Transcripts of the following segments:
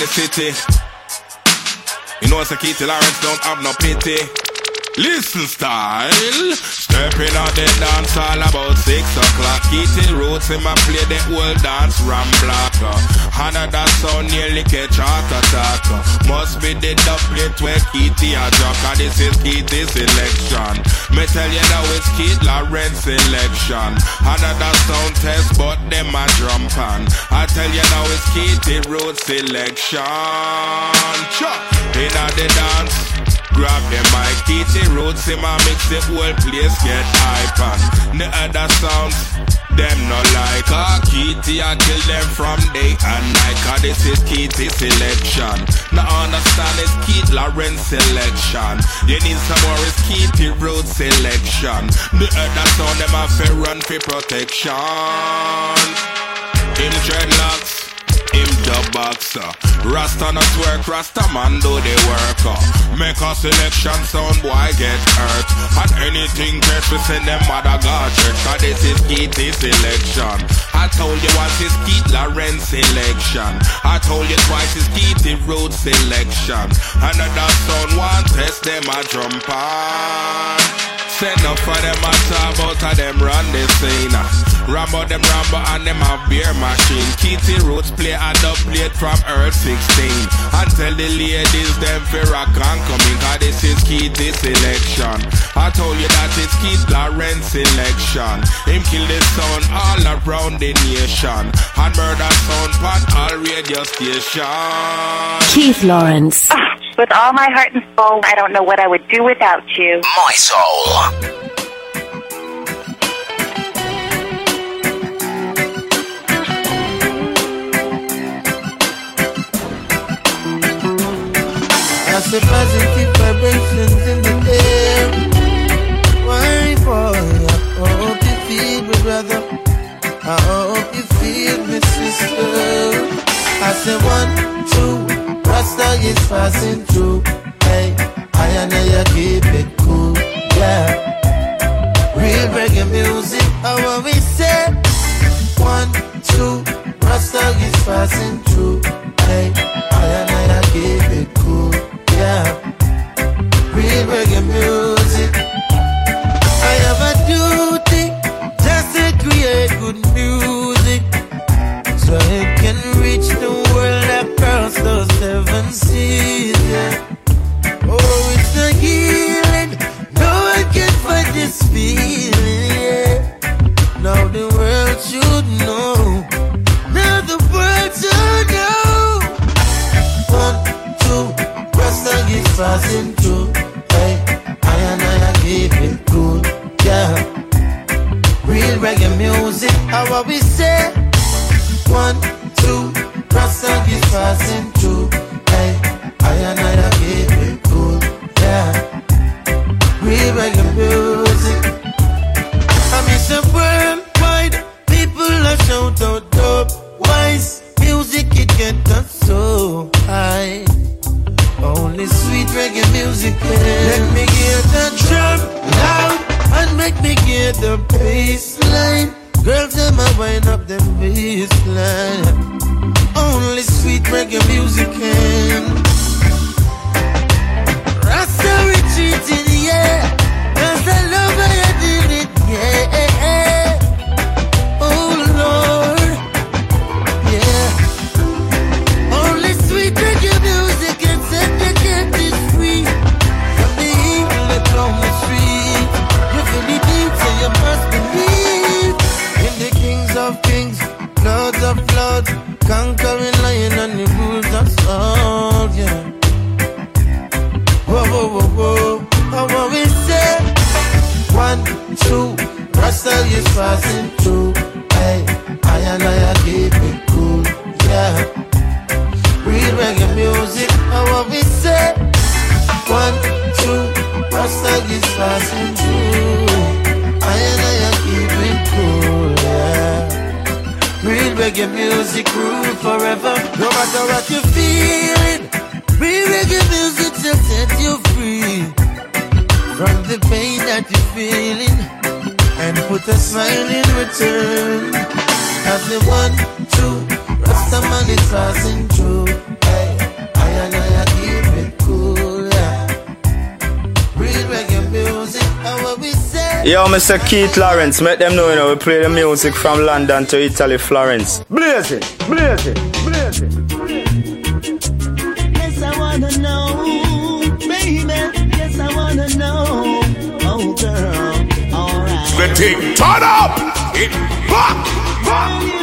the city. You know, it's a key till Lawrence don't have no pity. Listen style. Stepping on the dance all about six o'clock. Eating roots in my play the whole dance ram block Another sound nearly catch heart attack. Must be the doublet where Kitty a jock. And this is Kitty selection. Me tell you now it's Keith Lawrence selection. Another sound test but them a drum pan. I tell you now it's Kitty road selection. Chuck! In the dance Grab them keep the roots in my mix, the whole place get hype and the other sounds, them not like. Ah, Kitty, I kill them from day and night. Cause this is Kitty selection. Now understand it's Keith Lawrence selection. You need some more, it's Kitty Road selection. The other sound, them have to run for protection. In dreadlocks the boxer. Rasta not work, Rasta man do the work. Uh. Make a selection, sound boy get hurt. And anything test, we send them mother God church. This is Keith selection. I told you once it's Keith Lawrence selection. I told you twice it's Keith Road selection. Another sound one test them a jump on. Send up for them a talk about them run the scene. Rambo them Rambo and them have beer machine. Kitty Roots play a dub plate from Earth 16. And tell the ladies them for rock and coming. Cause this is Kitty selection. I told you that it's Keith Lawrence selection. Him kill the sound all around the nation. And murder sound on all radio station. Keith Lawrence. Ah, with all my heart and soul, I don't know what I would do without you. My soul. I see positive vibrations in the air. Why for? I hope you feel me, brother. I hope you feel me, sister. I say one, two, Rasta is passing through. Hey, I and I keep it cool, yeah. Real reggae music, how we say? One, two, Rasta is passing through. Hey, Music. I have a duty just to create good music so it can reach the world across those seven seas. Yeah. Oh, it's a healing. No one can fight this feeling. Yeah. Now the world should know. Now the world should know. One, two Rasta is passing through. Music, how we say? One, two, Rasta is passing through. Hey, I and I keep it cool. Yeah. Real reggae music. I miss a worldwide people are shout out dope. Wise music it get us so high. Only sweet reggae music can Let me get the drum loud And make me get the bass line Girls, them a wind up them baseline Only sweet reggae music can. Rasta retreating, yeah passing through Hey, I and I keep it cool, yeah Real reggae music, how what we say? One, two, Rasta is passing through. I and I keep it cool, yeah. Real reggae music rule forever, no matter what you're feeling. Real reggae music just set you free from the pain that you're feeling and put a smile in return. As the one, two, Rastaman is passing through. Hey, I and I keep it cool. Yeah. Real reggae music, how we say. Yo, Mr. Keith Lawrence, make them know you know we play the music from London to Italy, Florence. Blazing, it, it. Thing turn up, it back, back.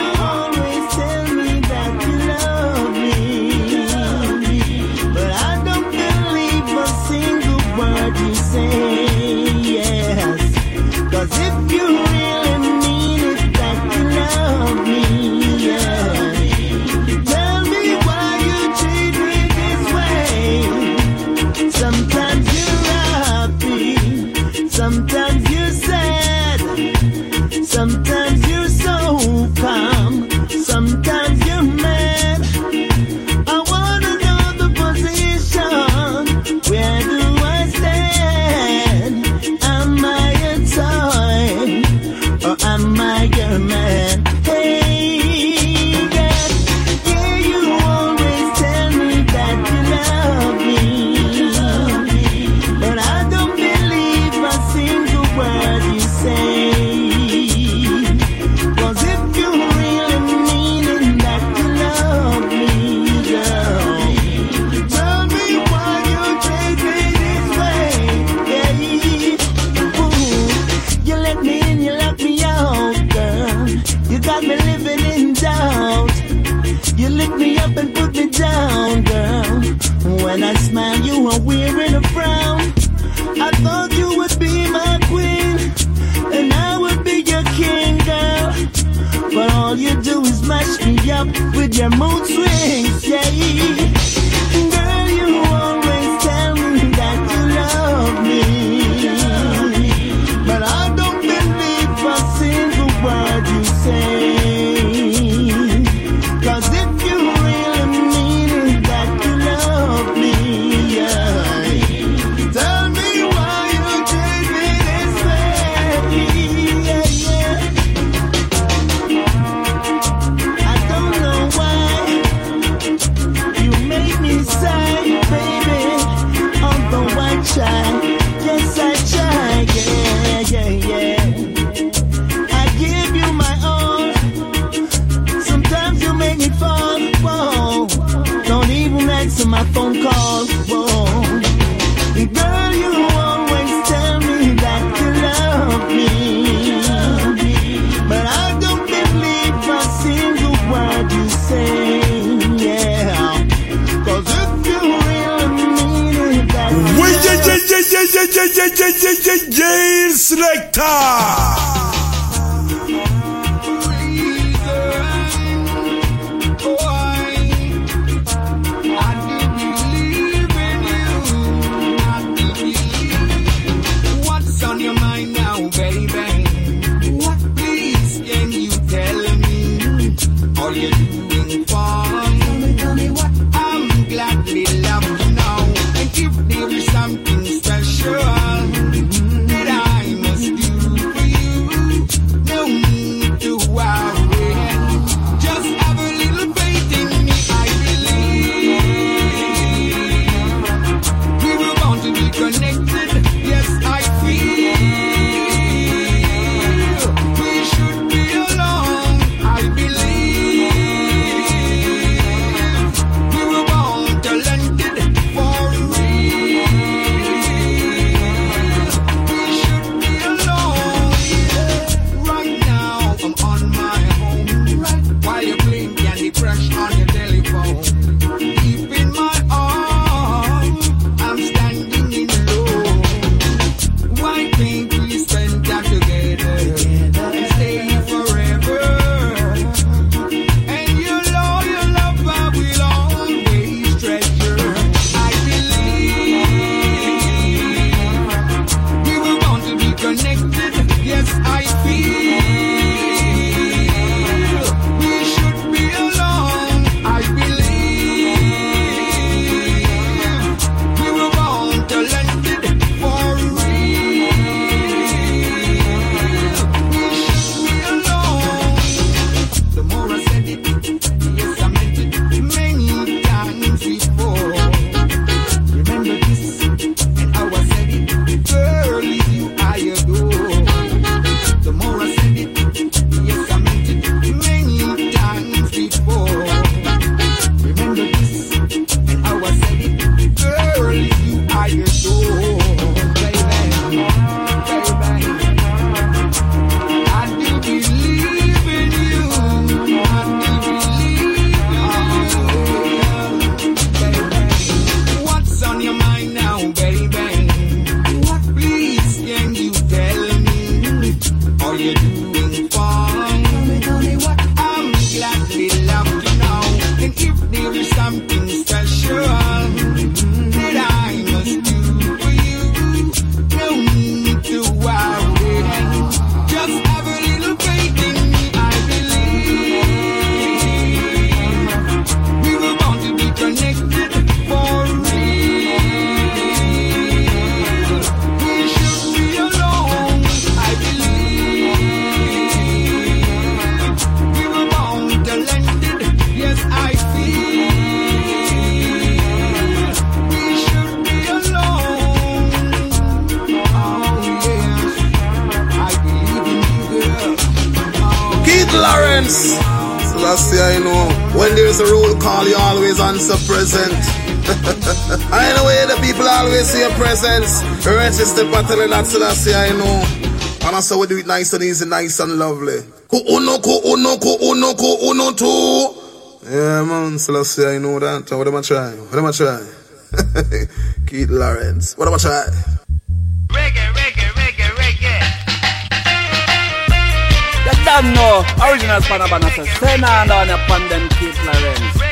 Always answer present. anyway, the people always see your presence. Register battling that Selassie, I know. And that's how we do it nice and easy, nice and lovely. Ko uno, ko uno, ko uno, ko uno, two. Yeah, man, Selassie, I know that. What am I trying? What am I trying? Keith Lawrence. What am I trying? Reggae, reggae, reggae, reggae. You don't know. Original Spanabana says, send on down upon them Keith Lawrence.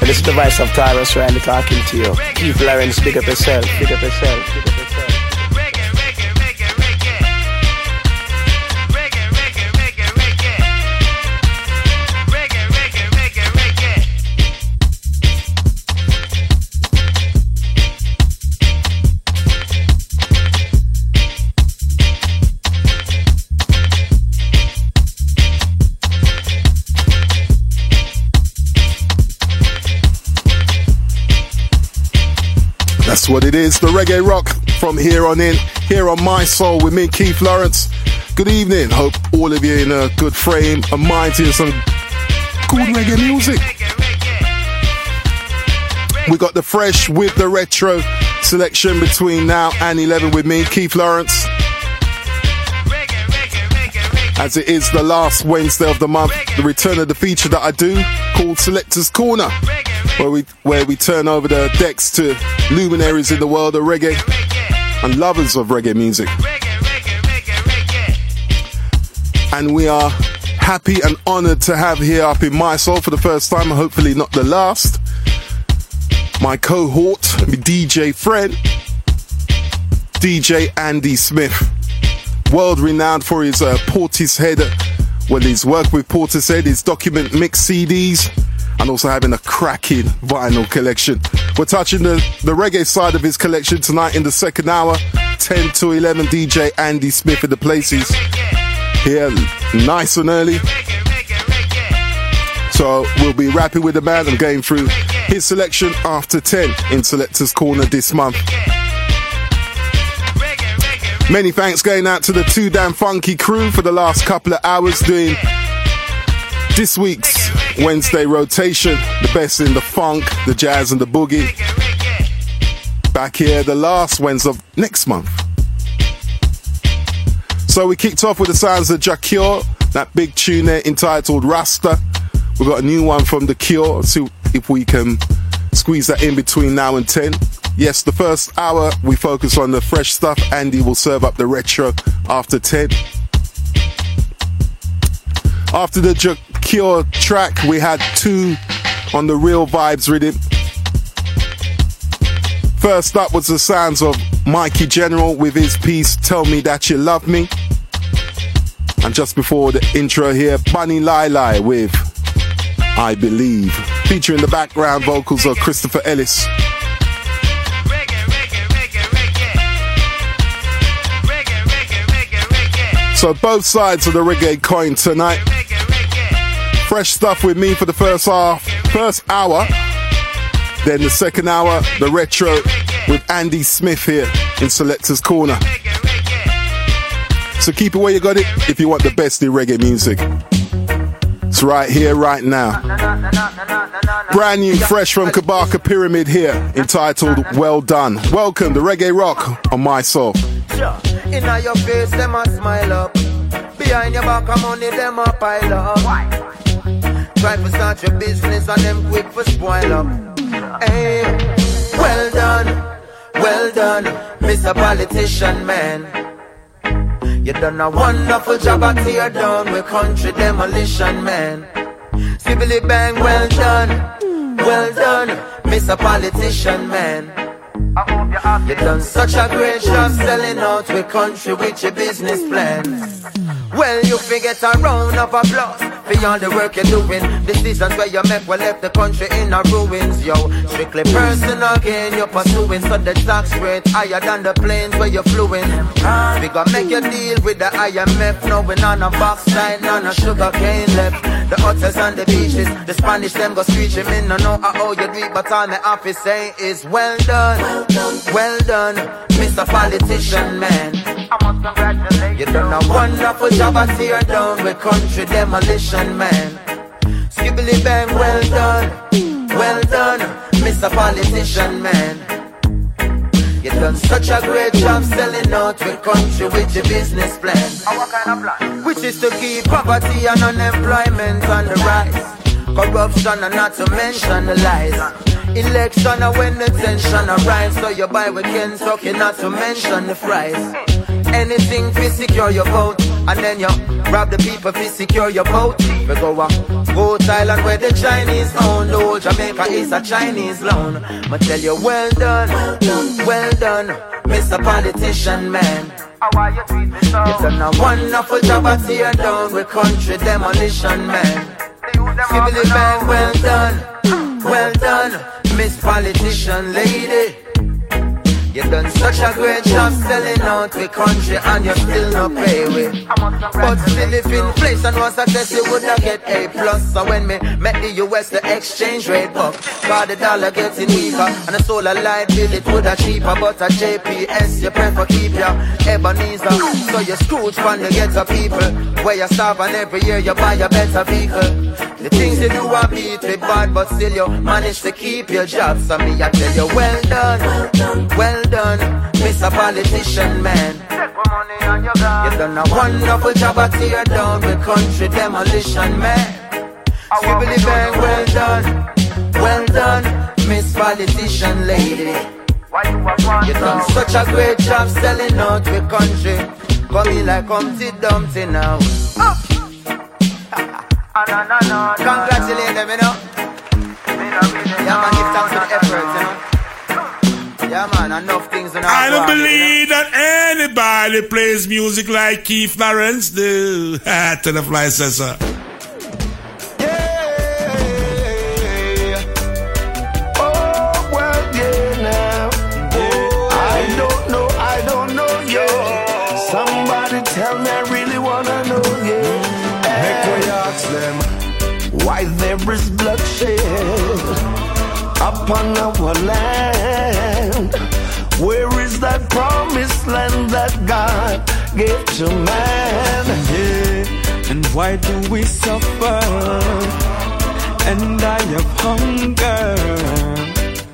This is the voice of Tarrus Riley talking to you. Keith Lawrence, big up yourself, big up yourself, big up yourself. What it is. The reggae rock from here on in, here on My Soul with me, Keith Lawrence. Good evening. Hope all of you in a good frame of mind to some good reggae music. We got the fresh with the retro selection between now and 11 with me, Keith Lawrence. As it is the last Wednesday of the month, the return of the feature that I do called Selector's Corner where we where we turn over the decks to luminaries in the world of reggae and lovers of reggae music. And we are happy and honored to have here up in my soul for the first time, hopefully not the last, my cohort, my DJ friend, DJ Andy Smith, world renowned for his uh, Portishead, well, his work with Portishead, his document mix CDs, and also having a cracking vinyl collection. We're touching the, the reggae side of his collection tonight in the second hour, 10 to 11. DJ Andy Smith in the places here, nice and early. So we'll be rapping with the man and going through his selection after 10 in Selector's Corner this month. Many thanks going out to the Too Damn Funky crew for the last couple of hours doing this week's Wednesday rotation, the best in the funk, the jazz, and the boogie. Back here the last Wednesday of next month. So we kicked off with the sounds of Jah Cure, that big tune there entitled Rasta. We've got a new one from The Cure. See if we can squeeze that in between now and 10. Yes, the first hour we focus on the fresh stuff. Andy will serve up the retro after 10. After the Cure track, we had two on the Real Vibes rhythm. First up was the sounds of Mikey General with his piece Tell Me That You Love Me. And just before the intro here, Bunny Lai with I Believe. Featuring the background vocals of Christopher Ellis. So both sides of the reggae coin tonight. Fresh stuff with me for the first half, first hour. Then the second hour, the retro with Andy Smith here in Selector's Corner. So keep it where you got it if you want the best in reggae music. It's right here, right now. Brand new, fresh from Kabaka Pyramid here, entitled Well Done. Welcome to Reggae Rock on My Soul. In your face, them a smile up. Behind your back, money, them a pile up. Try to start your business and them quick for spoil up. Hey, well done, well done, Mr. Politician Man. You done a wonderful job at tear down with country demolition, man. Sibbly bang, well done, well done, Mr. Politician, man. You done such a great job selling out with country with your business plan. Well, you forget a round of applause for all the work you're doing. Decisions where you make will left the country in a ruins, yo. Strictly personal gain you're pursuing, so the tax rate higher than the planes where you're fluing. We gonna make you deal with the IMF, no we on a backside, none a sugar cane left. The hotels and the beaches, the Spanish them go screeching. Me no know I how you do but all me office say is well done, well done, Mr. Politician man. I must congratulate You done a wonderful job at tear down with country demolition man. Skibbly bang, well done, well done, Mr. Politician man. You done such a great job selling out with country with your business plan. Which is to keep poverty and unemployment on the rise. Corruption and not to mention the lies. Election and when the tension arise, so you buy with Kentucky, not to mention the fries. Anything to secure your vote, and then you rob the people to secure your vote. We go on, go Thailand where the Chinese own, whole Jamaica is a Chinese loan. I tell you, well done, well done, Mr. Politician Man. You done a wonderful job at tear down with country demolition man. Skibbly bang, well done, well done. Miss Politician Lady. You done such a great job selling out the country and you still not pay with. But still if inflation was a test you would not get A plus. So when me met the US the exchange rate buck. Cause the dollar getting weaker and the solar light bill it would have cheaper. But a JPS you prefer keep your Ebenezer. So you Scrooge fund the ghetto people. Where you starve and every year you buy a better vehicle. The things you do are beat me bad, but still you manage to keep your job. So me, I tell you, well done, well done, Mr. Politician Man. You done a wonderful job at tear down the country demolition man. Skibbly bang, well done, well done, Miss Politician Lady. You done such a great job selling out the country. Come in like Humpty Dumpty now. Congratulate them, you know. Yeah, man, give thanks for the enough things. You know, I don't believe that anybody plays music like Keith Lawrence do. to the fly says, sir. Tell me, I really wanna know, yeah. Make we ask them why there is bloodshed upon our land. Where is that promised land that God gave to man? Yeah, and why do we suffer and die of hunger?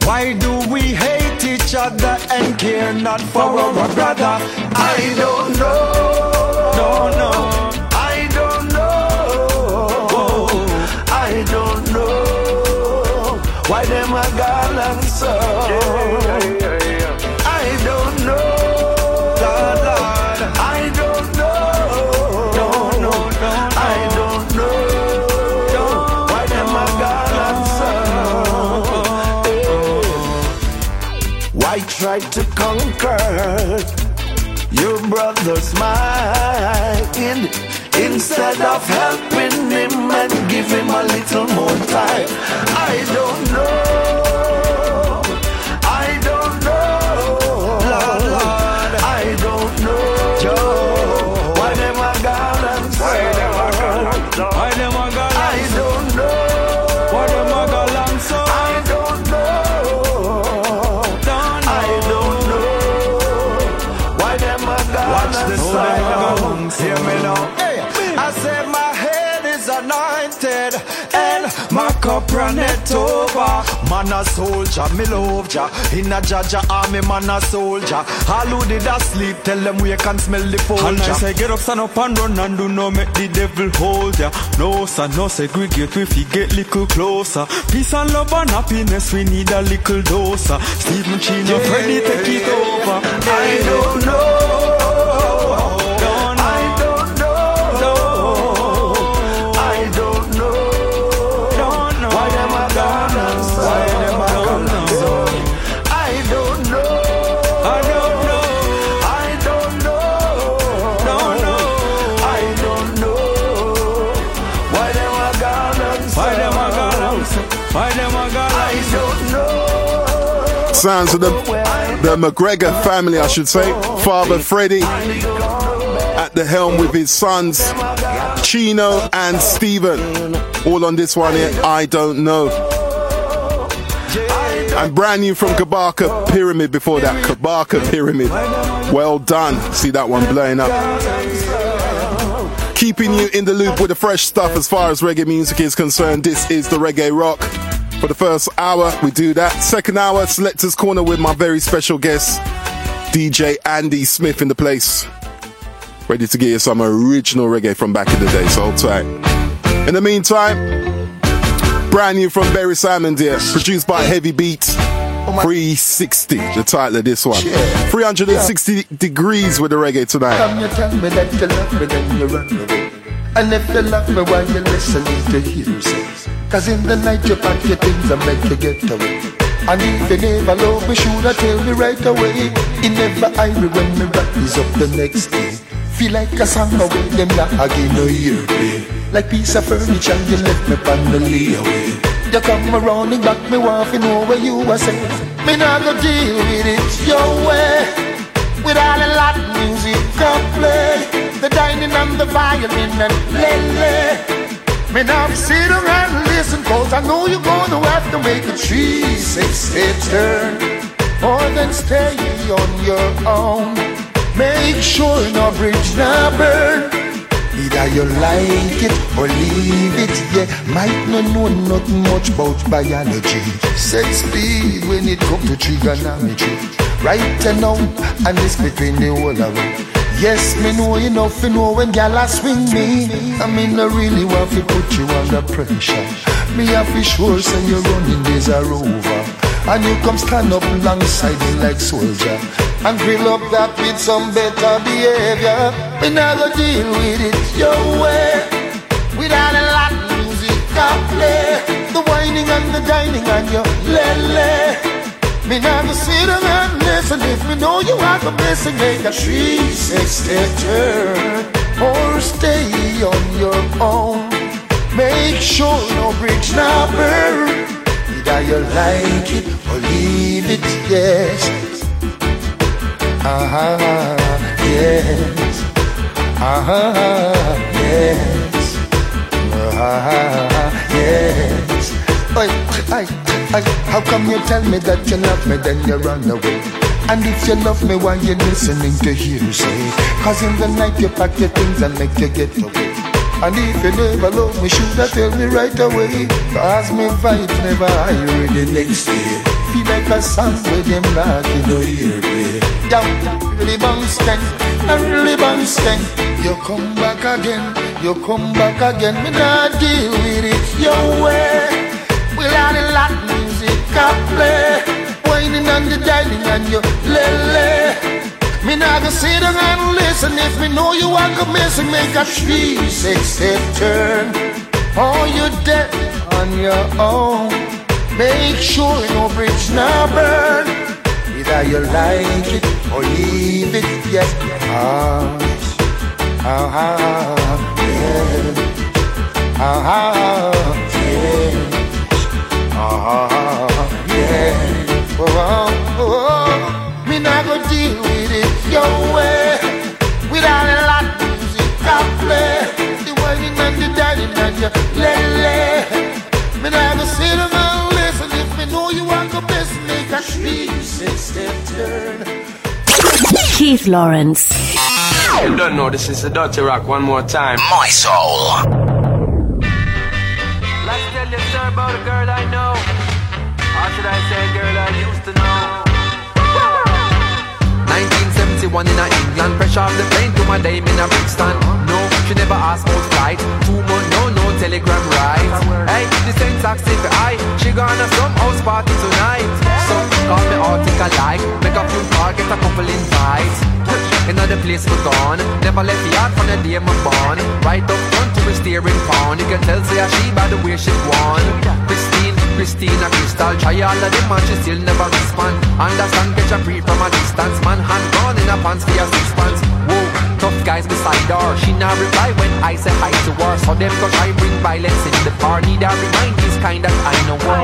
Why do we hate each other and care not for our brother? I don't know. Don't know. I don't know. I don't know why conquer your brother's mind instead of helping him and give him a little more time? I don't know. Runneth over. Man a soldier, me love ya. In a Jaja army, man a soldier. All who did a sleep, tell them we can smell the And I say get up, stand up and run and do not make the devil hold ya. No, sir, no segregate, we fi get little closer. Peace and love and happiness, we need a little dose. Stephen Chino, Freddy, take it over. I don't know. Sounds of the, the McGregor family, I should say. Father Freddie at the helm with his sons, Chino and Steven. All on this one here, I don't know. And brand new from Kabaka Pyramid before that. Kabaka Pyramid. Well done. See that one blowing up. Keeping you in the loop with the fresh stuff as far as reggae music is concerned. This is the Reggae Rock. For the first hour, we do that. Second hour, Selector's Corner with my very special guest, DJ Andy Smith in the place. Ready to give you some original reggae from back in the day, so hold tight. In the meantime, brand new from Barry Simon, dear, produced by Heavy Beat. 360, the title of this one. 360 degrees with the reggae tonight. You you you. And if you love me while you listen to hearsays. Cause in the night you pack your things and make you get away. And if you never love me, should I tell me right away? It never irony when me rise up the next day. Feel like a song away, them not again no ear play. Like piece of furniture, you left me on the layaway. You come around and back me want to know where you are saying. Me not go deal with it your way. With all the Latin music I play, the dining and the violin and lele. Me now sit around and listen, cause I know you're gonna have to make a 360 turn. Or then stay on your own. Make sure no bridge now burn. Either you like it or leave it, yeah. Might not know nothing much about biology. Set speed when it come to trigonometry. Right and now, and this between the whole of it. Yes, me know enough to know when gal a swing me. I mean, I really want to put you under pressure. Me have to sure say your running days are over. And you come stand up alongside me like soldier And grill up that with some better behavior Me not go deal with it your way Without a lot of music I play The whining and the dining and your lele Me not go sit and listen If me know you are the missing Make a 360 turn Or stay on your own Make sure no bridge now burn Either you like it or leave it, yes. Ah, yes. Ah, yes. Ah, yes. Oi, how come you tell me that you love me, then you run away? And if you love me, why you listening to hearsay? Cause in the night you pack your things and make you get away. And if you never love me, should have tell me right away. Cause me vibes never higher the next day. Feel like a song with them like in no ear play. Down, really bounce and really bounce stank. You come back again, you come back again. Me not deal with it your way. Without a lot of music I play. Whining and the dining and you lele. Me not gonna sit down and listen if me know you are gonna miss and make a 360 turn. Or you dead on your own. Make sure no bridge now burn. Either you like it or leave it, yes. Ah, ah, ah, yeah. Ah, ah, yeah. Ah, yeah. Oh, oh, oh. Me not gonna deal with it your way Without a lot of music I play The whining and the dining and the lele Me never sit down listen If me know you want to best make a three-step turn Keith Lawrence. You don't know this is a dirty rock one more time. My soul. Let's tell you story about a girl I know. 1971 in a England, fresh off the plane to my dame in a Brixton. No, she never asked about flight. Two months, no, no telegram right. Hey, this ain't taxi for I. She gonna some house party tonight. So call me article like, make a few call, get a couple invites. Another place we gone, never left the yard from the day my born. Right up front to the steering pound, you can tell say she by the way she won. Christine, Christina Crystal, try all of them and she still never respond. Understand, catch a free from a distance, man hand gone in a pants for your six pants. Whoa, tough guys beside her, she not reply when I say hi to her. So them go try bring violence in the need a remind this kind that I know war.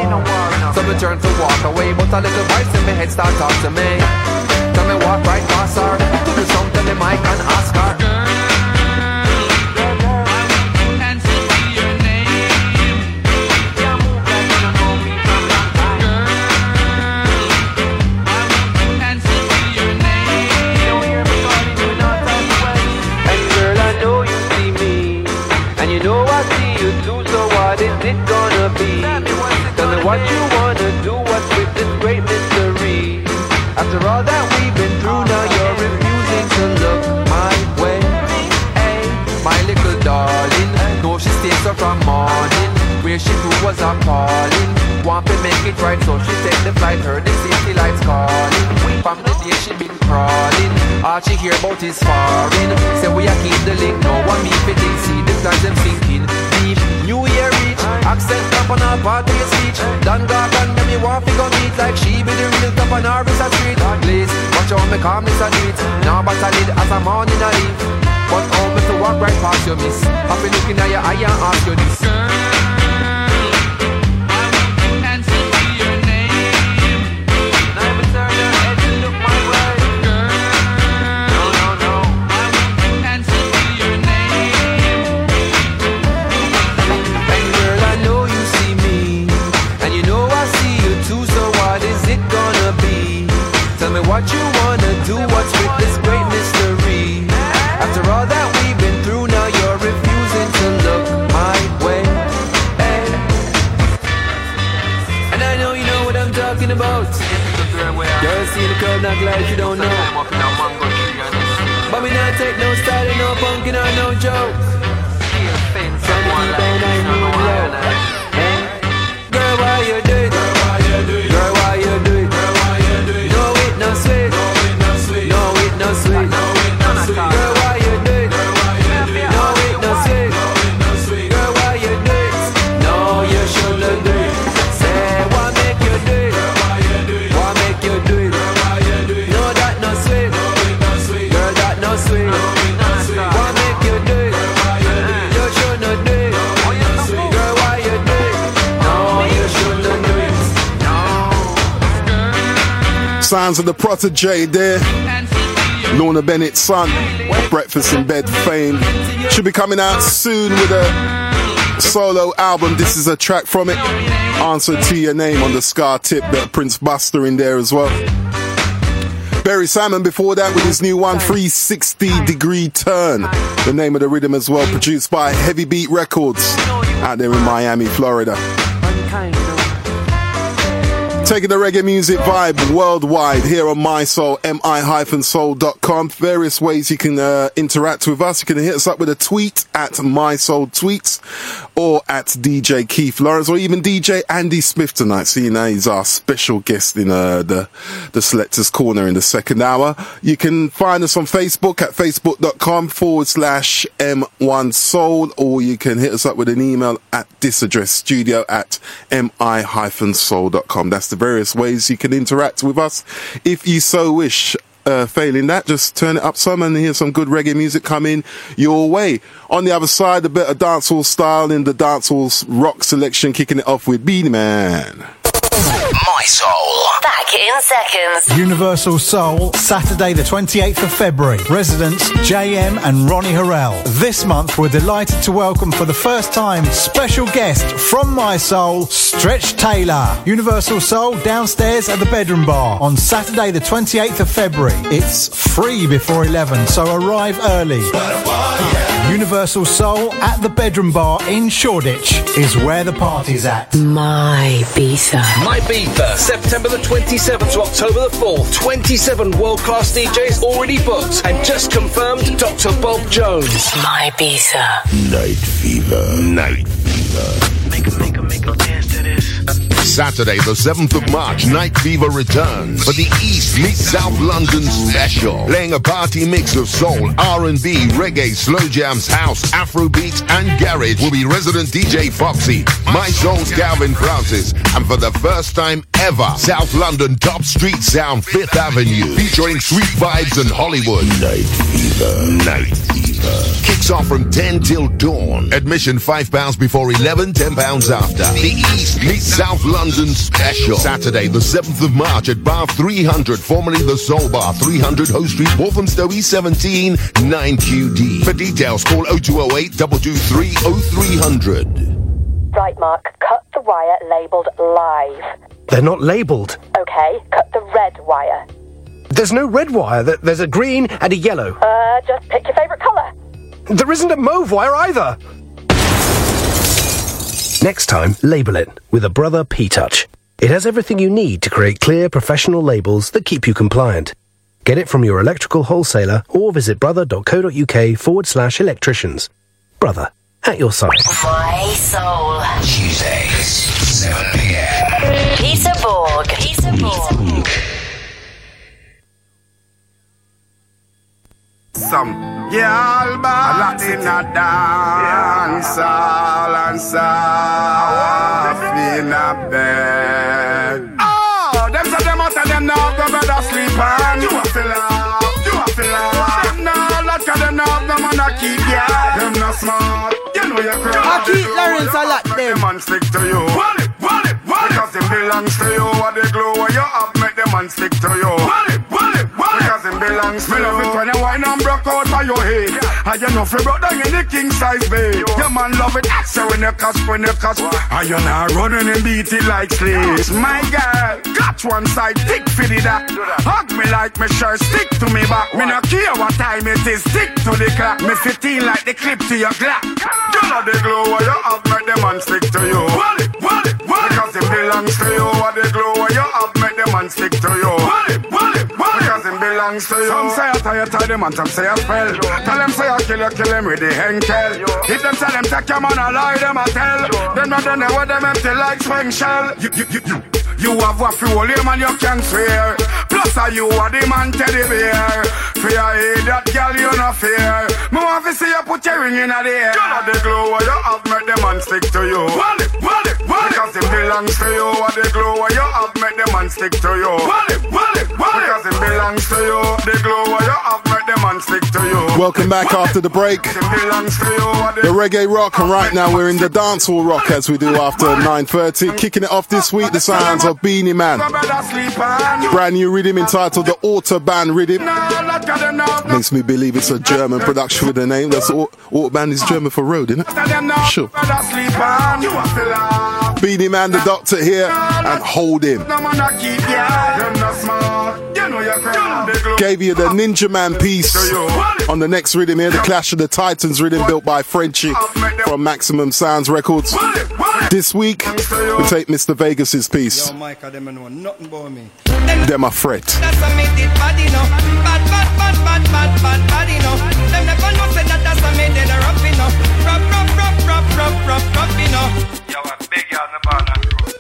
So me turn to walk away, but a little voice in my head start talk to me. Tell me walk right past her, to the sound tell the mic and ask was appalling. Want to make it right, so she take the flight. Heard the city lights calling. From the day she been crawling, all she hear about is foreign. Say we a keep the link, no one me fitting. See the times them thinking deep. New year reach, accent up on our party speech. Done got and me want to go meet like she be the real top on our visa street. Please watch out me calmness and it. Now but I lead as I'm on in a leave. But how me to walk right past you, miss? Been looking at your eye and ask you this. And do. What's with this great mystery? After all that we've been through, now you're refusing to look my way. And I know you know what I'm talking about. Girl, see the club, not like you don't know. But me not take no style, no punkin' or no joke. From the deep end, I knew low. Sounds of the Protoje there. Lorna Bennett's son, Breakfast in Bed fame. Should be coming out soon with a solo album. This is a track from it. Answer to your name on the scar tip. That Prince Buster in there as well. Barry Simon before that with his new one, 360 Degree Turn. The name of the rhythm as well, produced by Heavy Beat Records out there in Miami, Florida. Taking the reggae music vibe worldwide here on My Soul, mi-soul.com. Various ways you can uh, interact with us. You can hit us up with a tweet at My Soul Tweets or at DJ Keith Lawrence or even DJ Andy Smith tonight. So you know he's our special guest in uh, the the Selectors Corner in the second hour. You can find us on Facebook at facebook.com forward slash M1 Soul or you can hit us up with an email at this address studio at mi-soul.com. That's the various ways you can interact with us if you so wish. Uh, failing that, just turn it up some and hear some good reggae music coming your way. On the other side, a bit of dancehall style in the dancehall rock selection, kicking it off with Beenie Man. My Soul. Back in seconds. Universal Soul, Saturday the 28th of February. Residents JM and Ronnie Harrell. This month we're delighted to welcome for the first time special guest from My Soul, Stretch Taylor. Universal Soul downstairs at the Bedroom Bar on Saturday the 28th of February. It's free before 11, so arrive early. Universal Soul at the Bedroom Bar in Shoreditch is where the party's at. My Bisa. My Ibiza, September the 27th to October the 4th. 27 world class DJs already booked and just confirmed Dr. Bob Jones. My Bisa. Night Fever. Night Fever. Make a, make a, make a dance to this. Saturday, the 7th of March, Night Fever returns for the East meets South London special. Playing a party mix of soul, R&B, reggae, slow jams, house, Afrobeat, and garage will be resident DJ Foxy, My Soul's Calvin Francis, and for the first time ever, South London Top Street Sound, 5th Avenue, featuring sweet vibes and Hollywood. Night Fever. Night Fever. Kicks off from 10 till dawn. Admission £5 before 11, £10 after. The East meets South London special. Saturday, the 7th of March at Bar 300, formerly the Soul Bar, 300 Hoe Street, Walthamstow E17, 9QD. For details, call 0208 223 0300. Right, Mark, cut the wire labelled live. They're not labelled. Okay, cut the red wire. There's no red wire. There's a green and a yellow. Uh, just pick your favourite colour. There isn't a mauve wire either. Next time, label it with a Brother P-Touch. It has everything you need to create clear, professional labels that keep you compliant. Get it from your electrical wholesaler or visit brother.co.uk forward slash electricians. Brother, at your side. My soul. Tuesdays, 7 p.m. Peter Borg. Peter Borg. Some girl bad in a dance hall and soft in a bed. Oh, them say them out of them now go bed asleep and you a feel up, you a feel up. Them now like a them now no man a keep ya. Them not smart, you know you cry. I keep Lawrence a lot them. man stick to you. Wallet, wallet, wallet. Because them belongs to you. What they glow where you up, make them man stick to you. Wallet, Them belongs to. Me love it when you wine and broke out of your head. And you know fi broke down in the king size bed. Your man love it. So when you cuss, when you cuss. And you not running and beat it like slaves. My girl, catch one side, tick for the that. Hug me like me sure stick to me back. Me not care what time it is, stick to the clock. Me fifteen like the clip to your Glock. You know the glow where you have, make them man stick to you. Wallet, wallet, wallet. Because it belongs to you. What the glow where you have, make them man stick to you. Belongs to you. Some say I tie you, tie them, and some say I spell. Tell them say I kill you, kill them with the henkel. If them tell them take your man, I lie them, I tell. Them not done what them empty like spring shell. You, you, you, you. You have what fuel him and you can swear. Plus, are you are the man teddy bear. Fear hate that girl you no fear. Me want to see you put your ring in the air. You know the glow where you have, make the man stick to you. Because it belongs to you. What the glow where you have, make the man stick to you. Because it belongs to you. The glow where you have, make the man stick to you. Welcome back after the break. It belongs to you. What The reggae rock, and right now we're in the dancehall rock as we do after 9.30. Kicking it off this week, the sounds of Beenie Man. Brand new rhythm entitled the Autobahn Rhythm. Makes me believe it's a German production with the name. That's Au- Autobahn is German for road, isn't it? Sure. Beenie Man, the doctor here, and hold him. Gave you the Ninja Man piece on the next rhythm here, the Clash of the Titans rhythm built by Frenchie from Maximum Sounds Records. This week, we take Mr. Vegas's piece. Yo, Mike, them know nothing about me. Them a fret. That's a me did bad, you know. Bad, bad, bad, bad, bad, bad, bad, you. Them never know say that that's a me did a rough, you. Rough, rough, rough, rough, rough, rough, rough, you. Yo, a big y'all in the barn.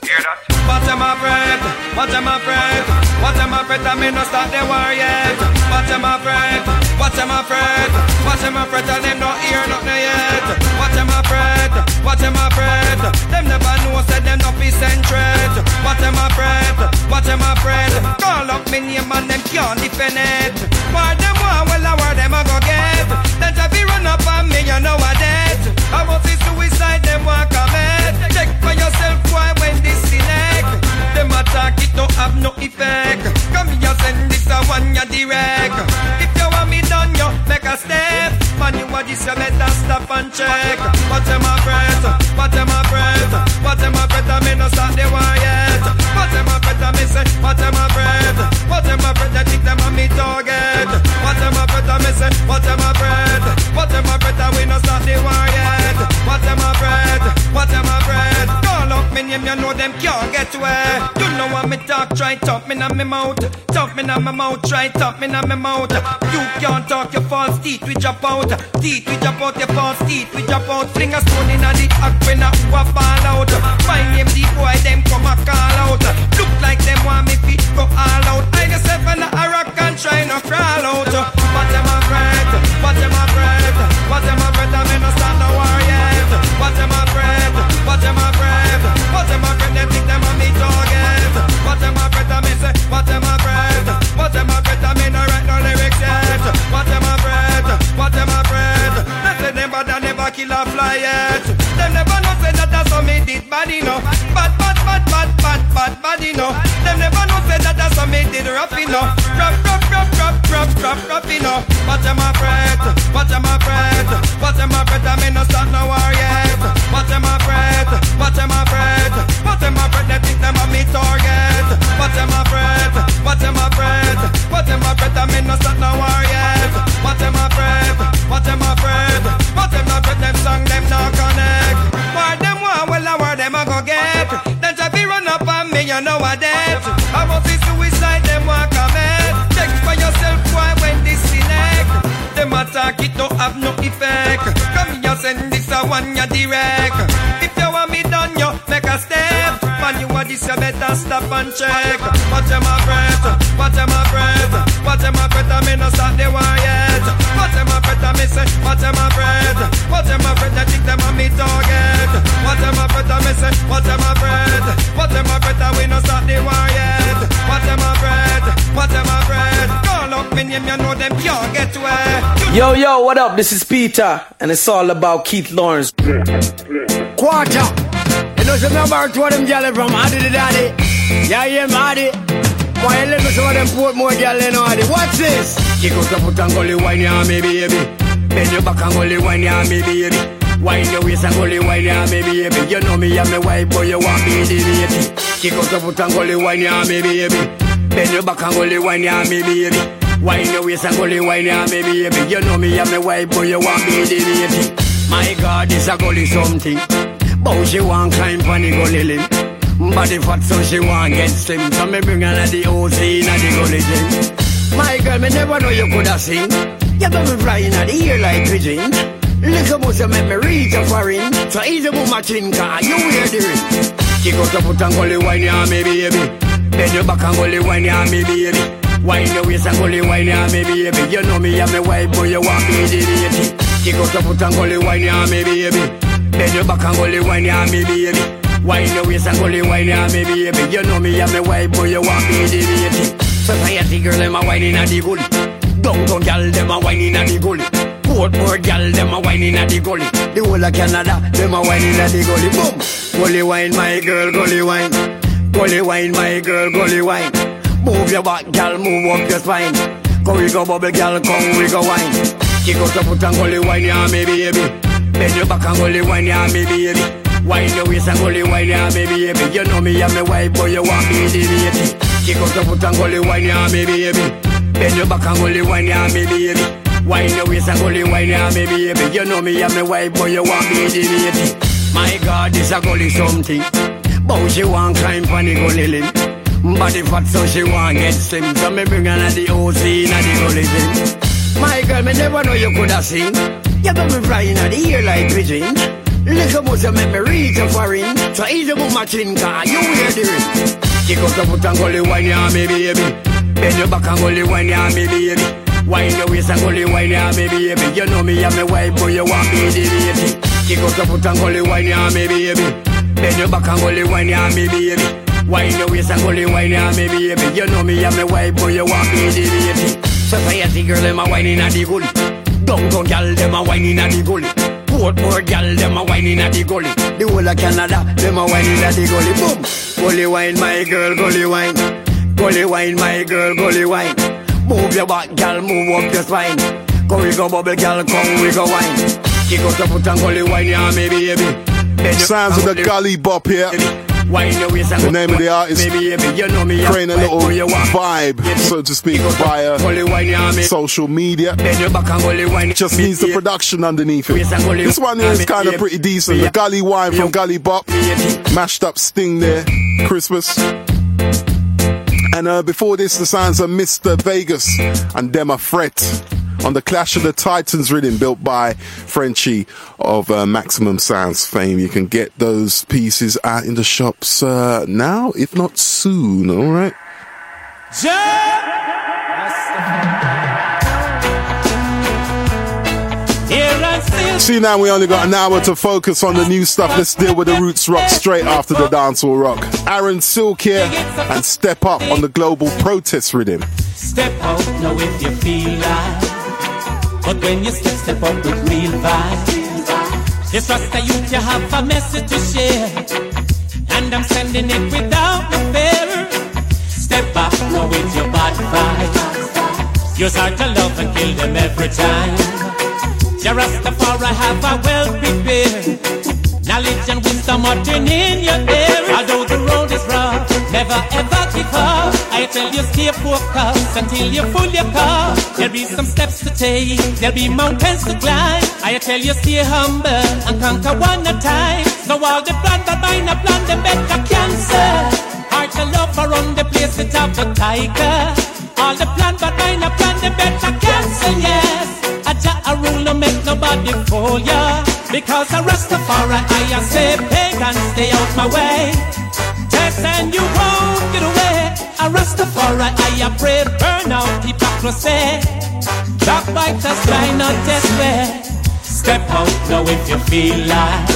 Hear that? Watch them a fret, watch them a fret, watch them a fret, I mean no start the war yet. Watch them a fret, watch them a fret, watch them a fret, and them not hear nothing yet. Watch them a fret, watch them a fret, them never know say them not be centred. Watch them a fret, watch them a fret, call up me name and them can't defend it. Why them want, well I where them a go get. Then to be run up on me, you know I dead. I must see suicide, them want commit. Check for yourself, why when this select. Them attack it don't have no effect. Come here, send this a one ya direct. If you want me done, you make a step. Man, you want this, you better stop and check. Watch them a breath, watch them a breath, watch them a breath. I may not start the war yet. Watch them a breath, I may say, watch them a breath, watch them a breath. I think them a me target. Watch them a breath, I may say, watch them a breath, watch them a breath. I we not start the war yet. Watch them a breath, watch them a breath. Call up me name, you know them can't get where. You know what me talk, try talk me na me mouth. Talk me na me mouth, try talk me na me mouth. You can't talk your false teeth, we drop out. Teeth we drop out, your false teeth we drop out. Fling a stone in a the act when a who a fall out. Find him the boy, them come a call out. Look like them want me feet go all out. I yourself and a rock and try no crawl out. What them a fret, what them a fret, what them a fret, I may not start no war yet. What them a fret, what them a fret, what them a fret, they think them a me target. What them a fret, I say, what them a fret, what them a fret, I may not write no lyrics yet. What them a fret, what them a fret, they say never kill a fly yet. Them never know say that that's how me did bad. Bad, bad, bad, bad, bad, bad, bad. Them never know say that that's how me rap enough. Rap, rap, rap, rap, rap, rap, rap enough. What them a fret, what them a fret, what them a fret, I may not start no war yet. What them a fret, what them a fret, what them a fret, they think them a me target. What am I afraid? What am I afraid? What am I afraid? I mean, no start no war yet. What am I afraid? What am I afraid? What am I afraid? Them song them not connect. Why them want? Well, I where them I go get? Then to be run up on me, you know I dead. I want to suicide. Them want commit. Check for yourself. Why when this select? Them attack it don't have no effect. Come here, send this a one ya direct. If you want me done, you make a step. Man, you want this, you better stop and check. Watch them a breath, watch them a breath, watch them a breath. I mean, no start the war yet. Watch them a breath, I me say, watch them a breath, watch them a breath. I think them a me target. Watch them a breath, I me say, watch them a breath, watch them a breath. I we no start the war yet. Watch them a breath, watch them a breath. Call up me name, you know them can't get where. Yo, yo, what up? This is Peter, and it's all about Keith Lawrence. Quarter. You know, some about two of them gyal from Addy the Daddy. Yeah, yeah, Addy. Why you let me some of them put more gyal in Addy? What's this? Kick out your foot and gully wine, yeah, me baby. Bend your back and gully wine, yeah, me baby. Wine your waist and gully wine, yeah, me baby. You know me, I'm a wife, boy, you want me, the baby. Kick out your foot and gully wine, yeah, me baby. Bend your back and gully wine, yeah, me baby. Wine your waist and gully wine, yeah, me baby. You know me, I'm a wife, boy, you want me, the baby. My God, this a gully something. But she want climb on the gully. Body fat so she want get slim. So me bring her the OC in the gully gym. My girl, me never know you coulda sing. You got me flying at the ear like pigeon. Little mouse make me reach a foreign. So easy move my chin, cause you wear the ring. Kick out your foot and gully wine, yeah, me baby. Bend your back and gully wine, yeah, me baby. Wine your waist and gully wine, yeah, me baby. You know me, I'm a wife, boy, you want me, the baby. Kick out your foot and gully wine, yeah, me baby. Bend your back and gully wine, yeah, me baby. Wine your waist and gully wine, yeah, me baby. You know me, I'm a wife, boy, you want me, the baby. Society girl, them a whining at the gully. Downtown gal, them a whining at the gully. Portmore gal, them a whining at the gully. The whole of Canada, them a whining at the gully. Boom! Gully wine, my girl, gully wine. Gully wine, my girl, gully wine. Move your back, gal, move up your spine. Come we go bubble, gal, come we go wine. Kick out your foot and gully wine, yeah, me baby. Bend your back and gully wine, yeah, me baby. Wine your waist and gully wine, yeah, me baby. You know me, I'm a wife, boy, you want me, the baby. Kick out your foot and gully wine, yeah, me baby. Bend your back and gully wine, yeah, me baby. Wine your waist and gully wine, yeah, me baby. You know me, I'm a wife, boy, you want me, the baby. My God, this a gully something. But she want climb on the gully limb. Body fat so she want get slim. So me bring her to the OC in the gully gym. My girl, me never know you coulda sing. You got me flying at the ear like pigeon. Little you make me reach a foreign. So easy move my chin, cause you wear the ring. Kick out your foot and gully wine, yeah, me baby. Bend your back and gully wine, yeah, me baby. Wine your waist and gully wine, yeah, me baby. You know me, I'm a wife, boy, you want me, the baby. Kick out your foot and gully wine, yeah, me baby. Bend your back and gully wine, yeah, me baby. Wine your waist and gully wine, yeah, me baby. You know me, I'm a wife, boy, you want me, the baby. Society girl, them a whining at the gully. Downtown gal, them a whining at the gully. Portmore gal, them a whining at the gully. The whole of Canada, them a whining at the gully. Boom! Gully wine, my girl, gully wine. Gully wine, my girl, gully wine. Move your back, gal, move up your spine. Come we go bubble, gal, come we go wine. Kick out your foot and gully wine, yeah, me baby. Sounds of the Gully Bop here. Wine your waist and The name of the artist Baby, baby, you know me, creating a little where you want. vibe, so to speak, via Gully wine, yeah, me. social media. Bend your back and gully. Just needs the production underneath it. This one here is kind of pretty decent. The Gully Wine from Gully Bop. Mashed up Sting there. Christmas. And uh, before this, the sounds of Mr. Vegas and Dema Fret on the Clash of the Titans rhythm built by Frenchie of uh, Maximum Sounds fame. You can get those pieces out in the shops uh, now, if not soon, alright? See now we only got an hour to focus on the new stuff. Let's deal with the roots rock straight after the dancehall rock. Aaron Silk here and step up on the global protest rhythm. Step out now if you feel like. But when you step, step up with real vibes. It's Rasta youth, you have a message to share. And I'm sending it without no fear. Step up now with your bad vibes. You start to love and kill them every time. Your Rastafari have a well prepared. Knowledge and wisdom are in your ear. Although the road is rough, never ever give. I tell you stay focused until you full your cup. There'll be some steps to take, there'll be mountains to climb. I tell you stay humble and conquer one at a time. So all the plan that mine a plan, them better cancel. Heart to love of the place without a tiger. All the plan, but mine a plan, the better cancel, yes. I ja a rule no make nobody fool ya. Because I rest a Rastafari, I a say pagan, stay out my way. Test and you won't get away. A Rastafari, I pray, burn out hypocrisy. Backbiters try not way. Step out now if you feel like.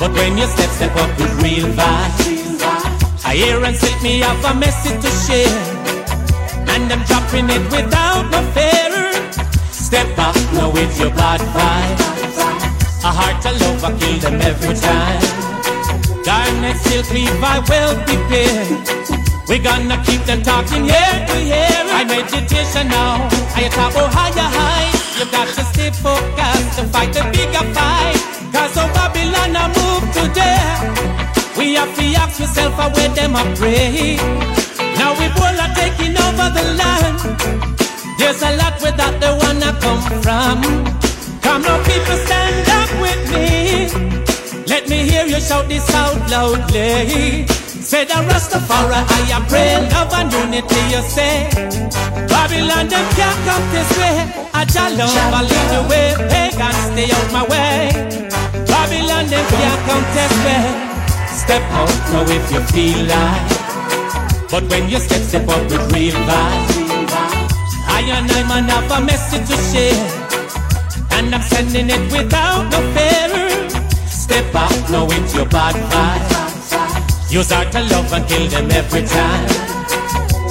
But when you step, step up with real vibes. I hear and silk me have a message to share. And I'm dropping it without no fear. Step up now with your bad vibes. A heart to love, I kill them every time. Garnet still cleave, I well prepared. We gonna keep them talking year to year. I meditation now. I talk about higher heights. You got to stay focused to fight the bigger fight. Cause of Babylon I move today. We have to ask ourselves where them a pray. Now we both are taking over the land. There's a lot where that they wanna come from. Come on, people, stand up with me. Let me hear you shout this out loudly. Say the Rastafari, I am pray love and unity. You say Babylon them can't come this way. I shall love, I lead the way. Pagan, stay out my way. Babylon them can't come this way. Step out now if you feel like. But when you step, step up with real vibes. I and I man have a message to share. And I'm sending it without no fear. Step out now with your bad vibes. You start to love and kill them every time.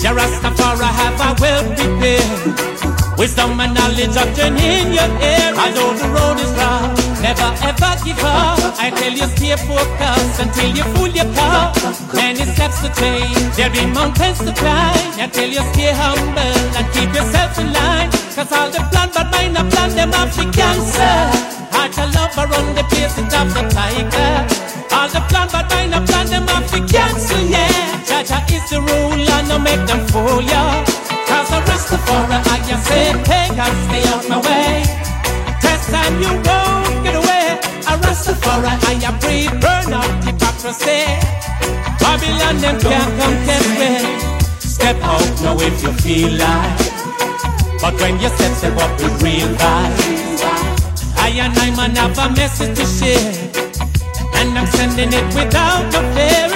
Jah Rastafari have a well prepared. Wisdom and knowledge often in your ear. I know the road is rough. Never ever give up. I tell you stay focused until you fool your cup. Many steps to take, there be mountains to climb. I tell you stay humble and keep yourself in line. Cause all the plan but mine a plan them off the cancer. Heart to love around the place it of the tiger. All the plan but mine a plan them off the cancel, yeah. Jaja is the ruler, no make them fool ya. Cause the Rastafari, I can say, pagan, stay out my way. Test and you won't get away. A Rastafari, I am free, burn out hypocrisy. Babylon, them can't come test me. Step out now if you feel like. But when you step, step up with real. I and I man have a message to share. And I'm sending it without no fear.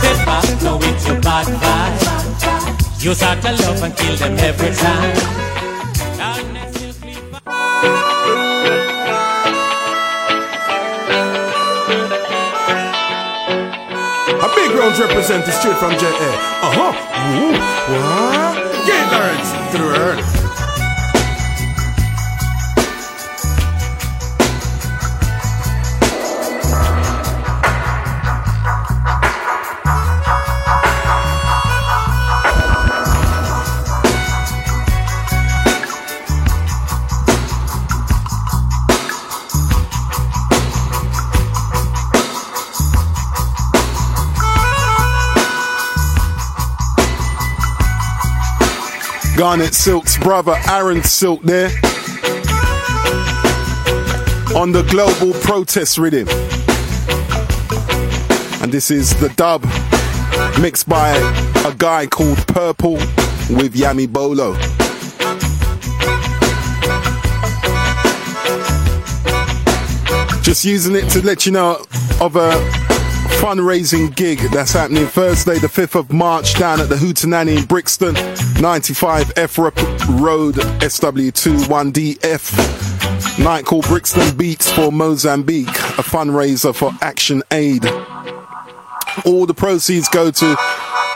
Step up now with your bad vibes. You start to love and kill them every time. A big round represented straight from JA. Uh huh. Ooh, what? Get to the earth. Garnett Silk's brother Aaron Silk there on the global protest rhythm. And this is the dub mixed by a guy called Purple with Yami Bolo. Just using it to let you know of a fundraising gig that's happening Thursday, the 5th of March, down at the Hootananny in Brixton, 95 Effra Road, SW2 1DF. Night called Brixton Beats for Mozambique, a fundraiser for Action Aid. All the proceeds go to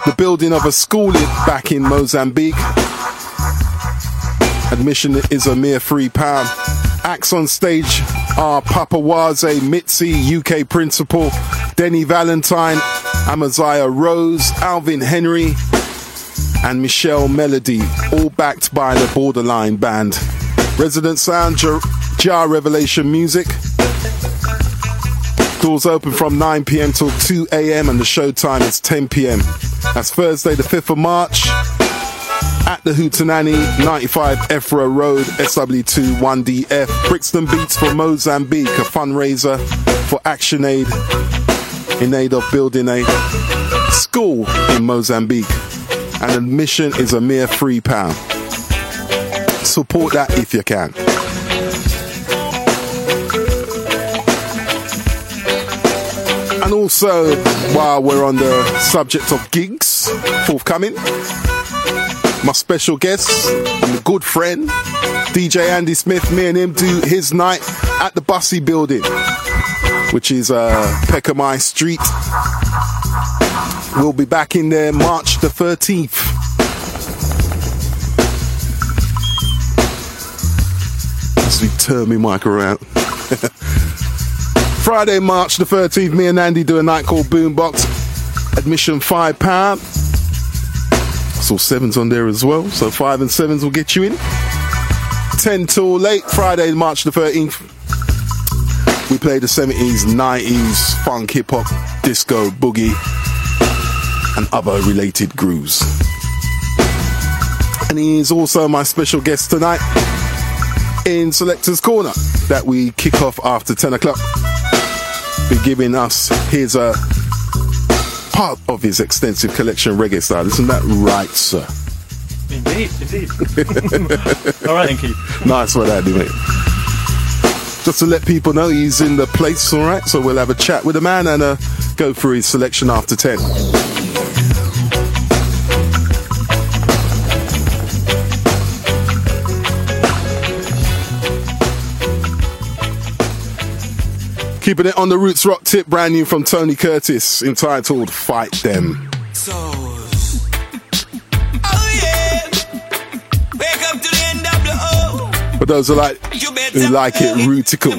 the building of a school back in Mozambique. Admission is a mere three pound. Acts on stage are Papawaze Mitzi, UK Principal, Denny Valentine, Amaziah Rose, Alvin Henry, and Michelle Melody, all backed by the Borderline Band. Resident Sound, Jar, Jah Revelation Music. Doors open from 9 pm till 2 am, and the show time is 10 pm. That's Thursday, the 5th of March at the Hootananny, 95 Effra Road, SW2 1DF. Brixton Beats for Mozambique, a fundraiser for Action Aid in aid of building a school in Mozambique. and admission is a mere three pound. Support that if you can. And also, while we're on the subject of gigs forthcoming, my special guest and good friend, DJ Andy Smith, me and him do his night at the Bussey Building, which is uh, Peckham Street. We'll be back in there March the 13th. As we turn my mic around. Friday, March the 13th, me and Andy do a night called Boombox. Admission £5. So sevens on there as well. So five and sevens will get you in. 10 till late, Friday, March the 13th. We play the 70s, 90s, funk, hip hop, disco, boogie, and other related grooves. And he is also my special guest tonight in Selector's Corner that we kick off after 10 o'clock. Be giving us his uh, part of his extensive collection reggae style. Isn't that right, sir? Indeed, indeed. All right, thank you. Nice one, Andy, mate. Just to let people know he's in the place, all right? So we'll have a chat with the man and uh, go through his selection after 10. Keeping it on the Roots Rock tip, brand new from Tony Curtis, entitled Fight Them. For those who like who like it, rootical.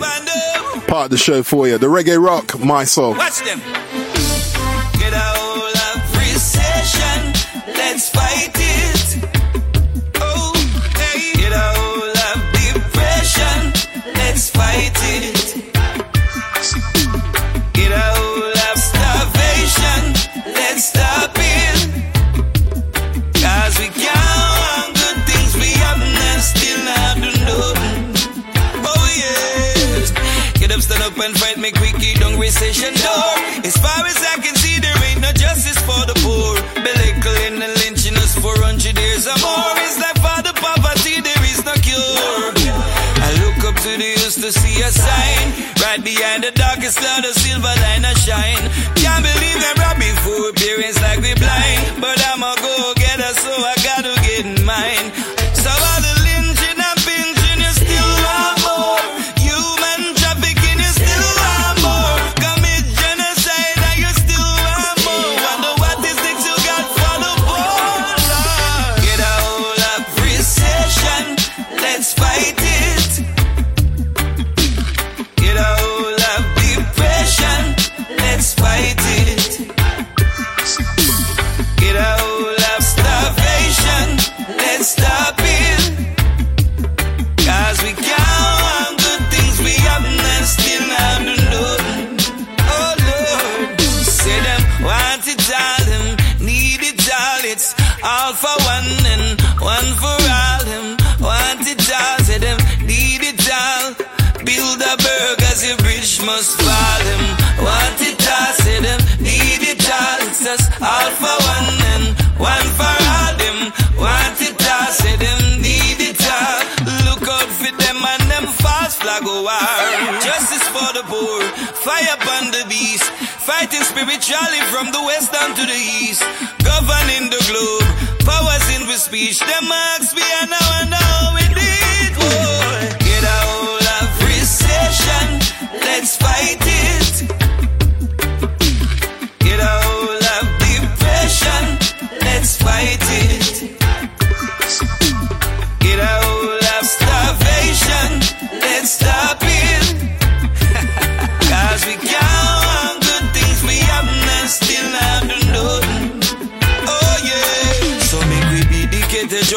Part of the show for you. The reggae rock, my soul. Watch them. And fight, make we keep down recession door. As far as I can see, there ain't no justice for the poor. Belittling and lynching us for hundred years or more. It's like for the poverty, there is no cure. I look up to the hills to see a sign. Right behind the darkest cloud, a silver line a shine. Can't believe they them robbing for appearance like we blind. But I'm a go getter, so I gotta get mine. Must fall. Them want it all, say them need it all. It's just all for one and one for all. Them want it all, say them need it all. Look out for them and them false flag of war. Justice for the poor, fire upon the beast. Fighting spiritually from the west down to the east. Governing the globe, powers in with speech. Them marks me and now and now we did. Boy. Let's fight it. Get hold of depression, let's fight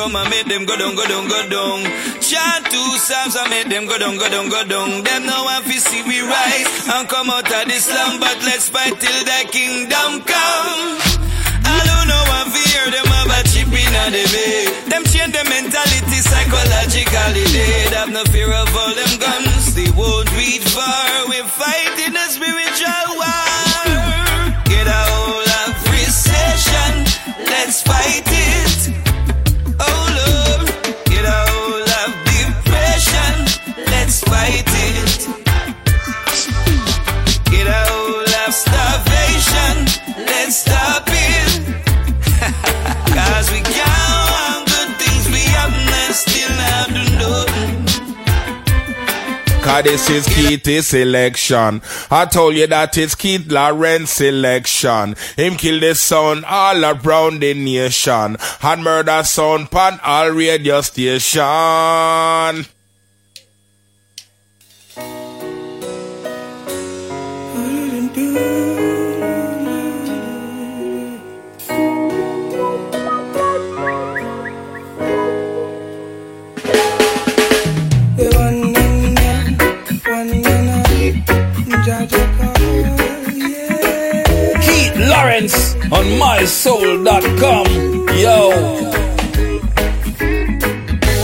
drum and make them go down, go down, go down. Chant two psalms and make them go down, go down, go down. Them no one fi see we rise and come out of this slum, but let's fight till the kingdom come. I don't know what fear them have a chip in the bay. Them change their mentality psychologically. They have no fear of all them guns. They won't reach far. We're fighting Remember this is Keith's selection. I told you that it's Keith Lawrence selection. Him kill the sound all around the nation. And murder sound pan all radio station. mysoul.com. Yo.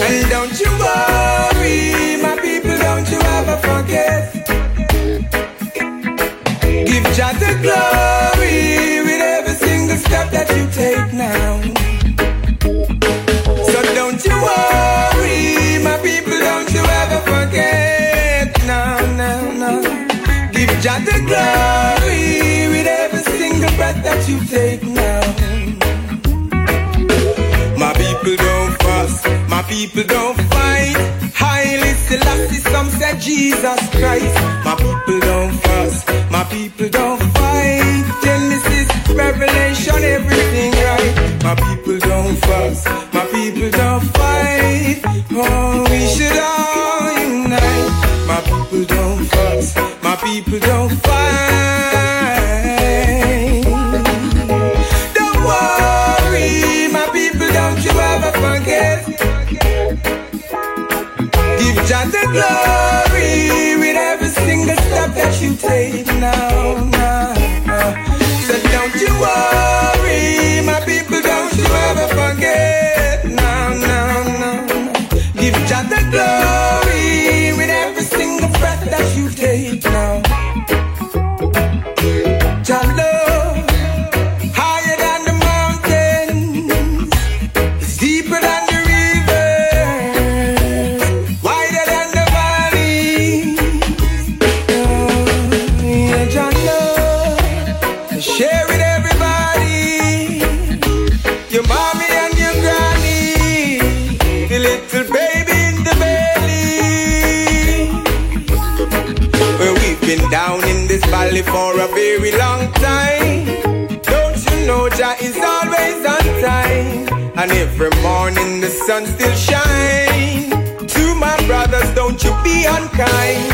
And don't you worry, my people, don't you ever forget. Give Jah the glory with every single step that you take now. So don't you worry, my people, don't you ever forget. No, no, no. Give Jah the glory that you take now. My people don't fuss, my people don't fight. Haile Selassie, some said Jesus Christ. My people don't fuss, my people don't fight. Genesis, Revelation, everything right. My people don't fuss, my people don't fight. Oh, we should all unite. My people don't fuss, my people don't fight. Jah the glory for a very long time. Don't you know Jah is always on time? And every morning the sun still shines. To my brothers, don't you be unkind.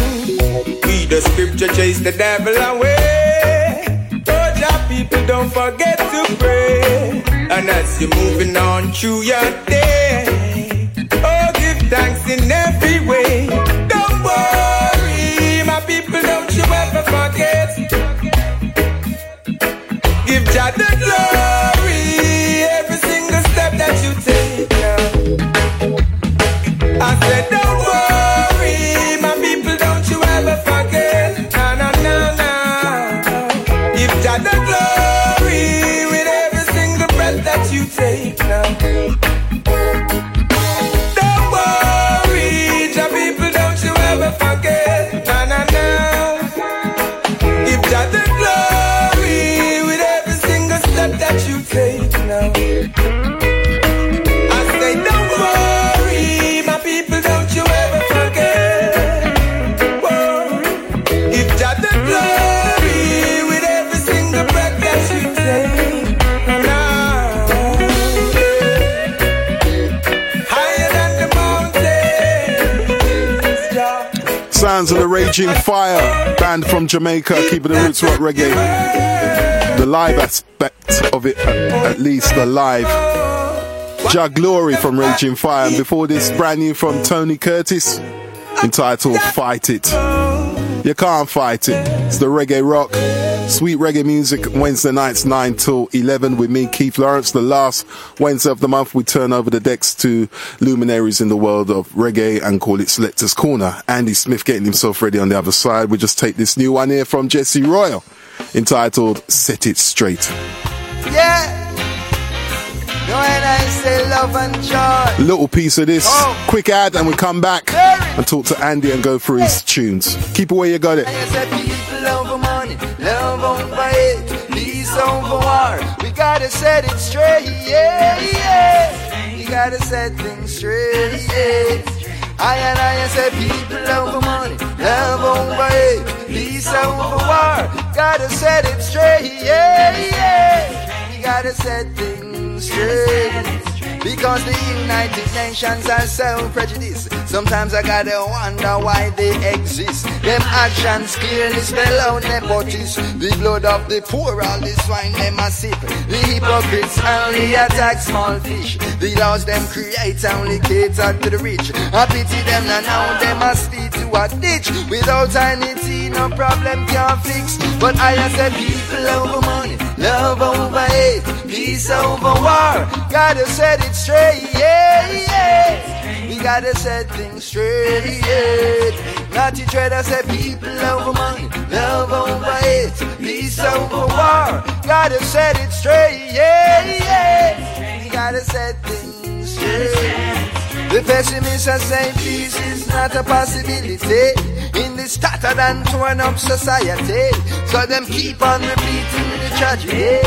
We the scripture chase the devil away. Oh, Jah people, don't forget to pray. And as you're moving on through your day, oh, give thanks in every way. Don't worry, my people, don't you ever forget. Jah Raging Fire, band from Jamaica, keeping the roots rock reggae. The live aspect of it, at, least the live. Jah Glory from Raging Fire, and before this, brand new from Tony Curtis, entitled Fight It. You can't fight it. It's the reggae rock, sweet reggae music, Wednesday nights 9 till 11 with me, Keith Lawrence. The last Wednesday of the month, we turn over the decks to luminaries in the world of reggae and call it Selector's Corner. Andy Smith getting himself ready on the other side. We just take this new one here from Jesse Royal, entitled Set It Straight. Yeah. And I say love and joy. Little piece of this, quick ad, and we come back and talk to Andy and go through his tunes. Keep away, you got it. Love over hate, peace over war. We gotta set it straight, yeah, yeah. We gotta set things straight, yeah. I and I and say people over money, love over hate, peace over war. Gotta set it straight, yeah, yeah. We gotta set things straight. Because the United Nations are so prejudiced. Sometimes I gotta wonder why they exist. Them actions clearly spell out nepotism. The blood of the poor, all this wine them a sip. The hypocrites only attack small fish. The laws them create only cater to the rich. I pity them now, now them must feed to a ditch. Without any no problem can fix. But I said people over money, love over hate, peace over war. Gotta set it straight, yeah, yeah. We gotta set things straight, yeah. To try to people over money, love over hate, peace over war. Gotta set it straight, yeah, yeah. We gotta set things straight. The pessimists are saying peace is not a possibility in this tattered and torn up society. So them keep on repeating the tragedy.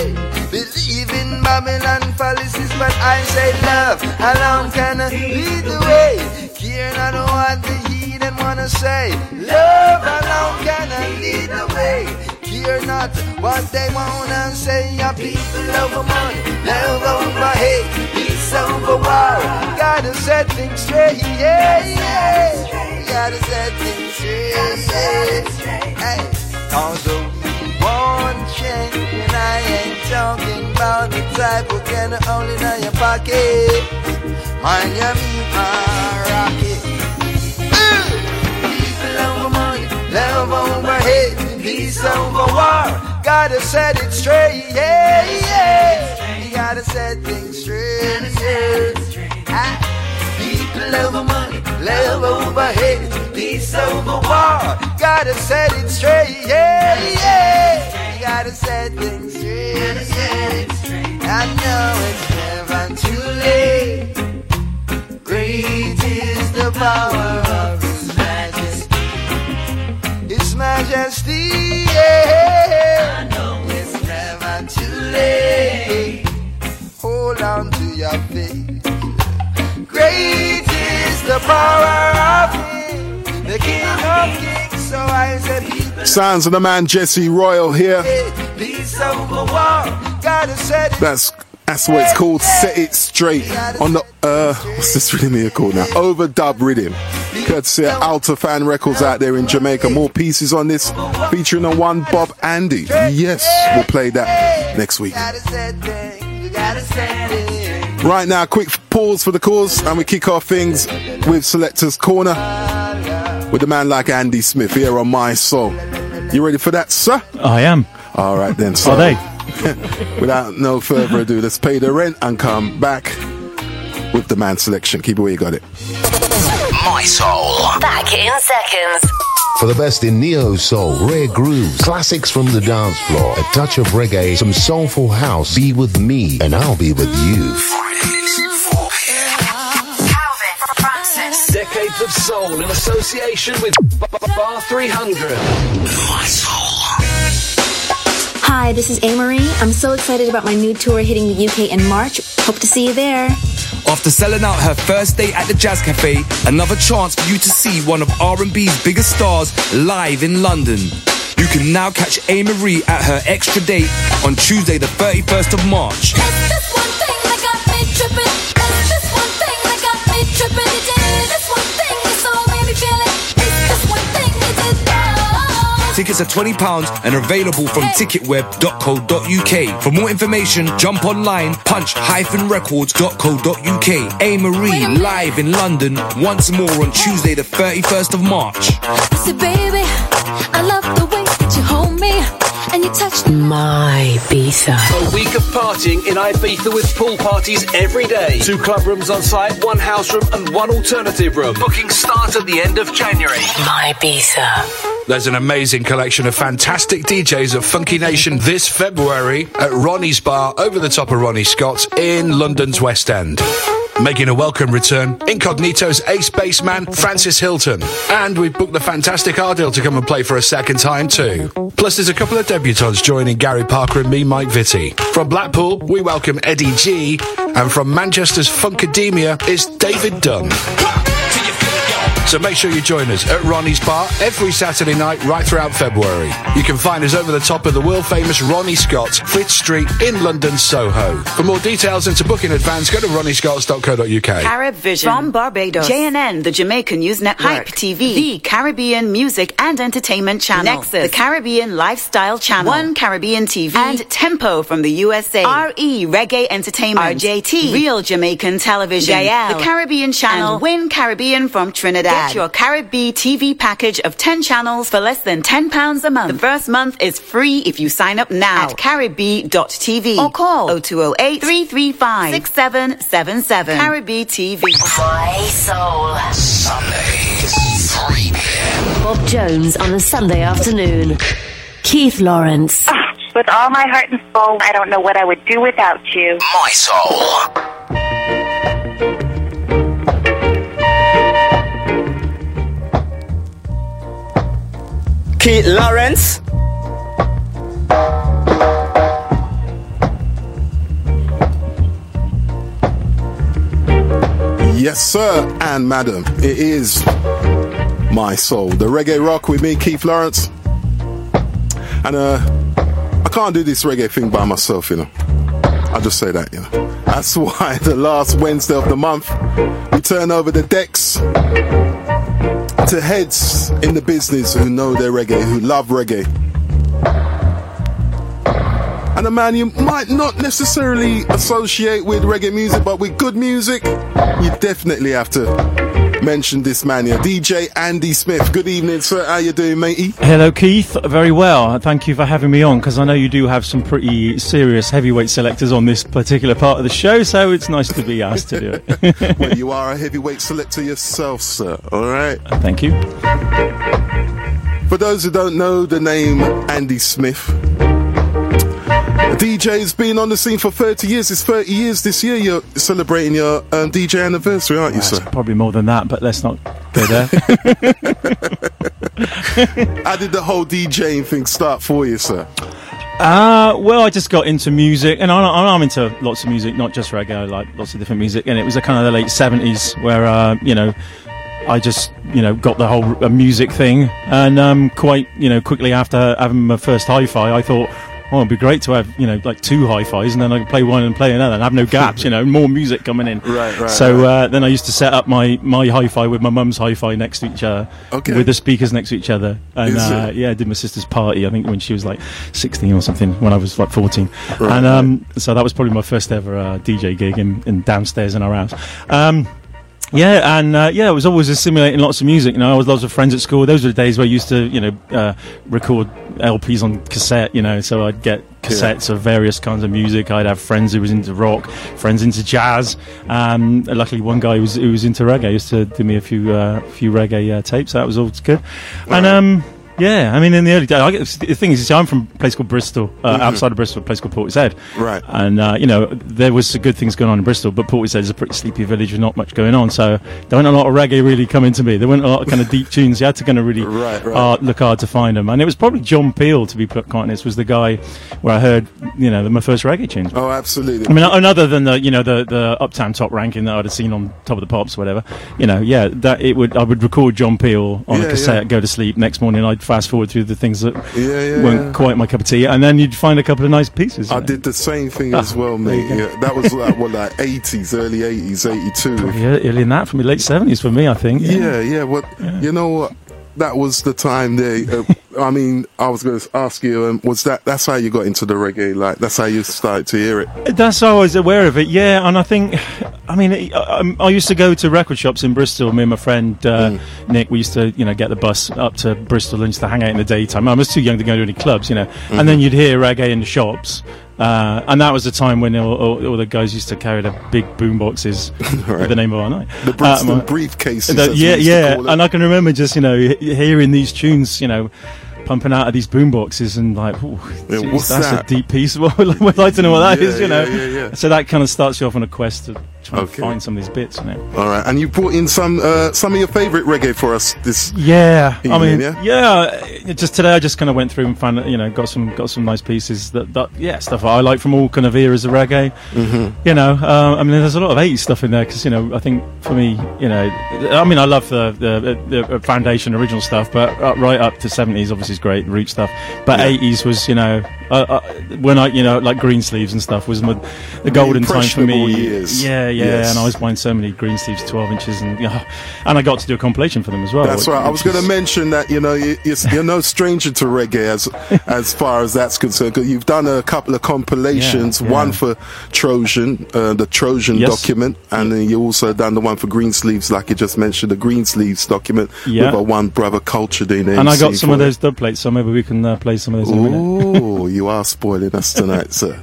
Believe in Babylon policies, but I say love alone can lead the way. Care not what the heathen wanna say. Love alone can lead the way. Care not what they wanna say. Your people over money, love over hate, peace over war. Gotta set things straight, yeah, yeah. Gotta set things straight, yeah. Cause we want change, and I ain't talking about the type who can only know your pocket. Mind your my rocket. People over money, love over hate, peace over war. Gotta set it straight, yeah, yeah. Gotta set things straight, yeah. Ah. People over money, love over hate, peace over war. Gotta set it straight, yeah, yeah. You gotta set things straight, yeah. I know it's never too late. Great is the power of His Majesty. His Majesty, yeah. I know it's never too late. Hold on to your faith. Great is the power of Him, the King of Kings. So I said, Sounds of the man Jesse Royal here. peace over war. Gotta set it That's that's what it's called. Set it straight on the uh, what's this rhythm here called now? Overdub rhythm. Courtesy of Alta Fan Records out there in Jamaica. More pieces on this, featuring the one Bob Andy. Yes, we'll play that next week. Gotta set things, you gotta set it. Right now, quick pause for the cause, and we kick off things with Selector's Corner with a man like Andy Smith here on My Soul. You ready for that, sir? I am. All right then. So, Are they? without no further ado, let's pay the rent and come back with the man selection. Keep it where you got it. My Soul. Back in seconds. For the best in neo soul, rare grooves, classics from the dance floor, a touch of reggae, some soulful house. Be with me, and I'll be with you. Francis. Decades of soul in association with B- B- Bar 300. Hi, this is Amerie. I'm so excited about my new tour hitting the UK in March. Hope to see you there. After selling out her first date at the Jazz Cafe, another chance for you to see one of R&B's biggest stars live in London. You can now catch Amerie at her extra date on Tuesday, the 31st of March. Tickets are £20 and available from ticketweb.co.uk. For more information, jump online, punch-records.co.uk. Amerie live in London once more on Tuesday, the 31st of March. So baby, I love the way that you hold me and touch My Ibiza. A week of partying in Ibiza with pool parties every day. Two club rooms on site, one house room, and one alternative room. Booking starts at the end of January. My Ibiza. There's an amazing collection of fantastic DJs of Funky Nation this February at Ronnie's Bar over the top of Ronnie Scott's in London's West End. Making a welcome return, Incognito's ace bassman Francis Hylton. And we've booked the fantastic Ardell to come and play for a second time too. Plus there's a couple of debutants joining Gary Parker and me, Mike Vitti. From Blackpool, we welcome Eddie G. And from Manchester's Funkademia is David Dunn. So make sure you join us at Ronnie's Bar every Saturday night right throughout February. You can find us over the top of the world famous Ronnie Scott's, Frith Street in London, Soho. For more details and to book in advance, go to ronniescotts.co.uk. Carib Vision from Barbados. JNN, the Jamaican News Network. Hype TV, the Caribbean Music and Entertainment Channel. Nexus, the Caribbean Lifestyle Channel. One Caribbean TV. And Tempo from the USA. RE, Reggae Entertainment. RJT, Real Jamaican Television. JL, the Caribbean Channel. And Win Caribbean from Trinidad. Get your Caribbean TV package of 10 channels for less than £10 a month. The first month is free if you sign up now at caribbean.tv or call 0208 335 6777. Caribbean TV. My soul. Sundays, 3 p.m. Bob Jones on a Sunday afternoon. Keith Lawrence. Ah, with all my heart and soul, I don't know what I would do without you. My soul. Keith Lawrence. Yes, sir, and madam, it is my soul. The reggae rock with me, Keith Lawrence. And uh, I can't do this reggae thing by myself, you know. I'll just say that, you know. That's why the last Wednesday of the month, we turn over the decks to heads in the business who know their reggae, who love reggae. And a man you might not necessarily associate with reggae music, but with good music, you definitely have to mention this man here, DJ Andy Smith. Good evening, sir. How you doing, matey? Hello, Keith. Very well. Thank you for having me on because I know you do have some pretty serious heavyweight selectors on this particular part of the show, so it's nice to be asked to do it. well, you are a heavyweight selector yourself, sir. All right. Thank you. For those who don't know the name Andy Smith, DJ's been on the scene for 30 years. It's 30 years this year. You're celebrating your um, DJ anniversary, aren't you, Well, sir? Probably more than that, but let's not go there. How did the whole DJing thing start for you, sir? Uh, well, I just got into music, and I'm, I'm into lots of music, not just reggae. Like lots of different music, and it was a kind of the late '70s where, uh, you know, I just, you know, got the whole uh, music thing, and um, quite, you know, quickly after having my first hi-fi, I thought. Oh, it'd be great to have, you know, like two hi-fis, and then I could play one and play another, and have no gaps, you know, more music coming in. Right, right, So uh, then I used to set up my my hi-fi with my mum's hi-fi next to each other, Okay. with the speakers next to each other, and uh, yeah, I did my sister's party. I think when she was like 16 or something, when I was like 14, Right, and um, so that was probably my first ever uh, DJ gig in, in downstairs in our house. Um, yeah, and uh, yeah, it was always assimilating lots of music. You know, I was lots of friends at school. Those were the days where I used to, you know, uh, record LPs on cassette. You know, so I'd get cassettes of various kinds of music. I'd have friends who was into rock, friends into jazz. Um, luckily, one guy who was who was into reggae used to do me a few uh, few reggae uh, tapes. So that was all good. And um, yeah, I mean, in the early days, I the thing is, you see, I'm from a place called Bristol, uh, Mhm. outside of Bristol, a place called Portishead. Right. And, uh, you know, there was some good things going on in Bristol, but Portishead is a pretty sleepy village with not much going on. So there weren't a lot of reggae really coming to me. There weren't a lot of kind of deep tunes. You had to kind of really Right, right. Uh, look hard to find them. And it was probably John Peel, to be put quite honest, was the guy where I heard, you know, my first reggae tunes. Oh, absolutely. I mean, and other than the you know the the Uptown top ranking that I'd have seen on Top of the Pops, or whatever, you know, yeah, that it would I would record John Peel on Yeah, a cassette, yeah. go to sleep. Next morning, I'd fast forward through the things that Yeah, yeah, weren't yeah. quite my cup of tea, and then you'd find a couple of nice pieces. I did the same thing as well, mate. Yeah, that was like what, like eighties, early eighties, eighty-two. Yeah, early in that for me, late seventies for me, I think. Yeah, yeah. What you know? What that was the time they. Uh, I mean, I was going to ask you. Um, was that that's how you got into the reggae? Like that's how you started to hear it. That's how I was aware of it, yeah. And I think, I mean, I, I, used to go to record shops in Bristol. Me and my friend uh, Mm. Nick, we used to, you know, get the bus up to Bristol and used to hang out in the daytime. I was too young to go to any clubs, you know. Mm-hmm. And then you'd hear reggae in the shops. Uh, and that was the time when all, all, all the guys used to carry the big boom boxes with the name of our night. The Brixton Um, briefcases. the- yeah, yeah. And I can remember just, you know, hearing these tunes, you know, pumping out of these boom boxes and like, ooh, Yeah, geez, that's that? a deep piece. Well, I'd like to know what that is, Yeah, you know. yeah, yeah, yeah. So that kind of starts you off on a quest to trying Okay. to find some of these bits. You it. All right, and you brought in some uh, some of your favourite reggae for us this. Yeah, I mean, yeah? yeah. just today, I just kind of went through and found, you know, got some got some nice pieces that, that yeah, stuff I like from all kind of eras of reggae. Mm-hmm. You know, uh, I mean, there's a lot of 80s stuff in there because you know, I think for me, you know, I mean, I love the the, the foundation original stuff, but uh, right up to 70s obviously is great, root stuff. But Yeah. 80s was, you know, uh, uh, when I, you know, like Greensleeves and stuff was my, the golden time for me. years. Yeah, yeah, Yes. and I was buying so many Greensleeves, 12 inches, and yeah, and I got to do a compilation for them as well. That's right. I was going to mention that you know you, you're, you're no stranger to reggae as as far as that's concerned. 'cause you've done a couple of compilations. Yeah, One for Trojan, uh, the Trojan Yes. document, and then you also done the one for Greensleeves, like you just mentioned, the Greensleeves document Yeah. with a one brother cultured in And I got some of those dub plates, so maybe we can uh, play some of those in a minute. Ooh, you are spoiling us tonight, sir.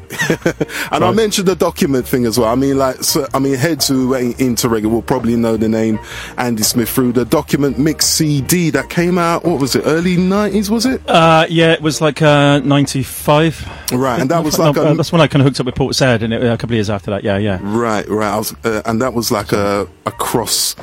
and I mentioned the document thing as well. I mean, like, so, I mean, heads who ain't into reggae will probably know the name Andy Smith through the document mix CD that came out. What was it? Early nineties, was it? Uh, yeah, it was like uh, 95. Right, and that was like uh, a- that's when I kind of hooked up with Portishead, and it, a couple of years after that, yeah, yeah. Right, right. I was, uh, and that was like a a cross.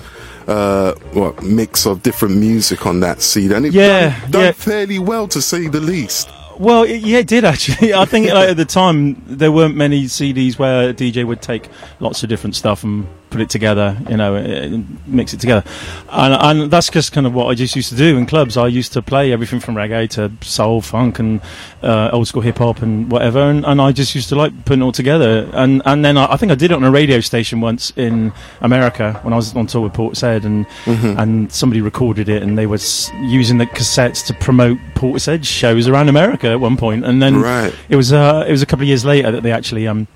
Uh, what mix of different music on that CD, and it Yeah, done, done yeah. fairly well to say the least. Well, it, yeah, it did actually. I think like, at the time there weren't many CDs where a DJ would take lots of different stuff and put it together, you know, and mix it together. And, and that's just kind of what I just used to do in clubs. I used to play everything from reggae to soul, funk, and uh, old school hip hop and whatever. And, and I just used to like putting it all together. And and then I, I think I did it on a radio station once in America when I was on tour with Portishead, and Mm-hmm. and somebody recorded it, and they were s- using the cassettes to promote Portishead shows around America at one point. point, and then Right. it was uh, it was a couple of years later that they actually um.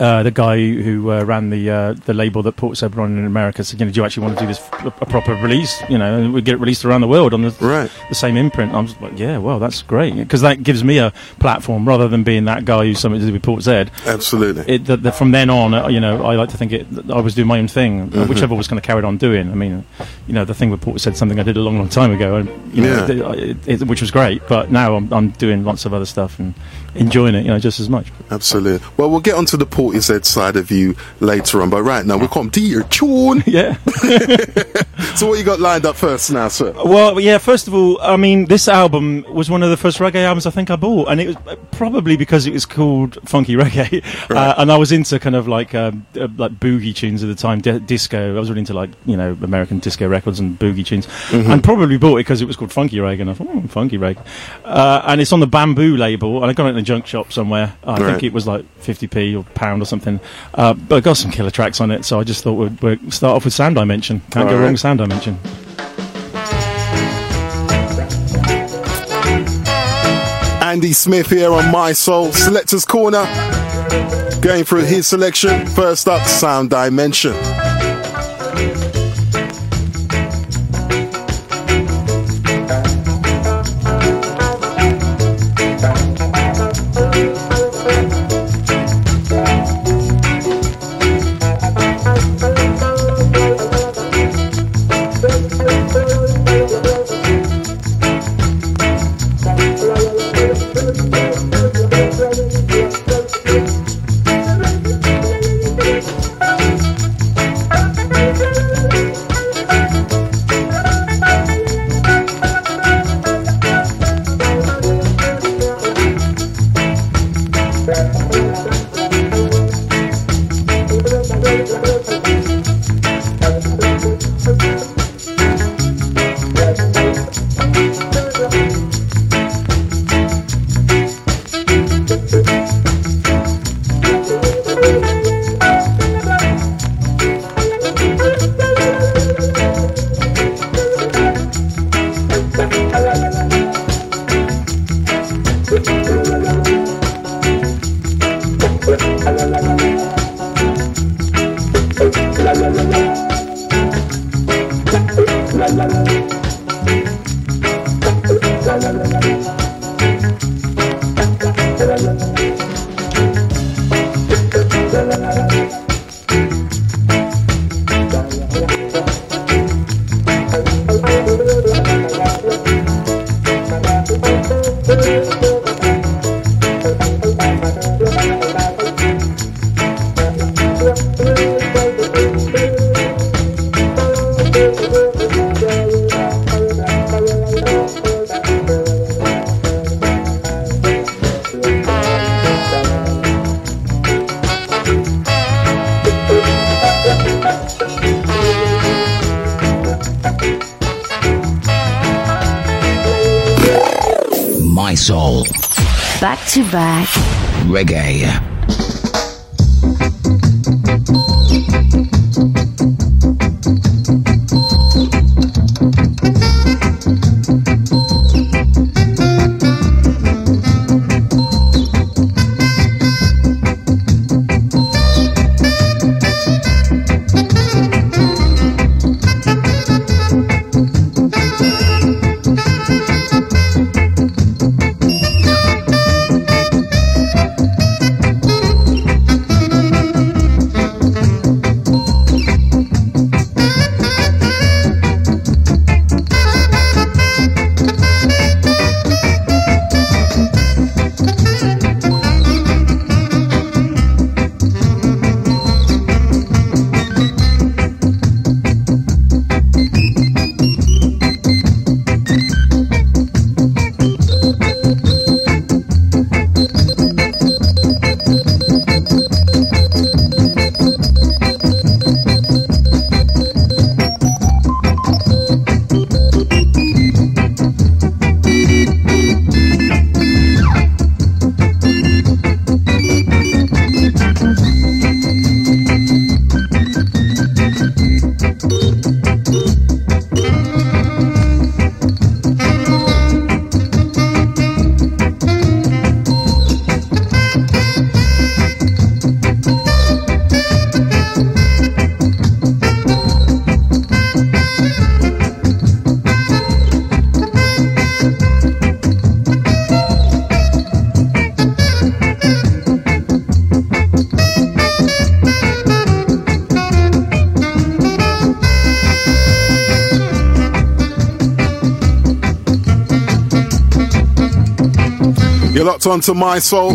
Uh, the guy who uh, ran the uh, the label that Portishead run in America said, "You know, do you actually want to do this f- a proper release? You know, and we get it released around the world on the right. the same imprint." I was like, "Yeah, well, that's great because that gives me a platform rather than being that guy who's something to do with Portishead." Absolutely. It, that, that from then on, uh, you know, I like to think it. I was doing my own thing, uh, Mhm. which I've always kind of carried on doing. I mean, you know, the thing with Portishead something I did a long, long time ago, and you know, Yeah. it, it, which was great. But now I'm, I'm doing lots of other stuff and enjoying it, you know, just as much. Absolutely. Well, we'll get onto the Portishead side of you later on, but right now we'll come to your tune. Yeah. so what you got lined up first now, sir? Well, yeah. First of all, I mean, this album was one of the first reggae albums I think I bought, and it was uh, probably because it was called Funky Reggae, uh, and I was into kind of like um, uh, like boogie tunes at the time, di- disco. I was really into like you know American disco records and boogie tunes, Mhm. and probably bought it because it was called Funky Reggae, and I thought, oh, Funky Reggae, uh, and it's on the Bamboo label, and I got it junk shop somewhere. I Right. think it was like 50p or pound or something, uh, but I got some killer tracks on it, so I just thought we'd, we'd start off with Sound Dimension. Can't go All wrong with Sound Dimension. Andy Smith here on My Soul Selectors Corner. Going through his selection. First up, Sound Dimension. Reggae. You're locked onto my soul.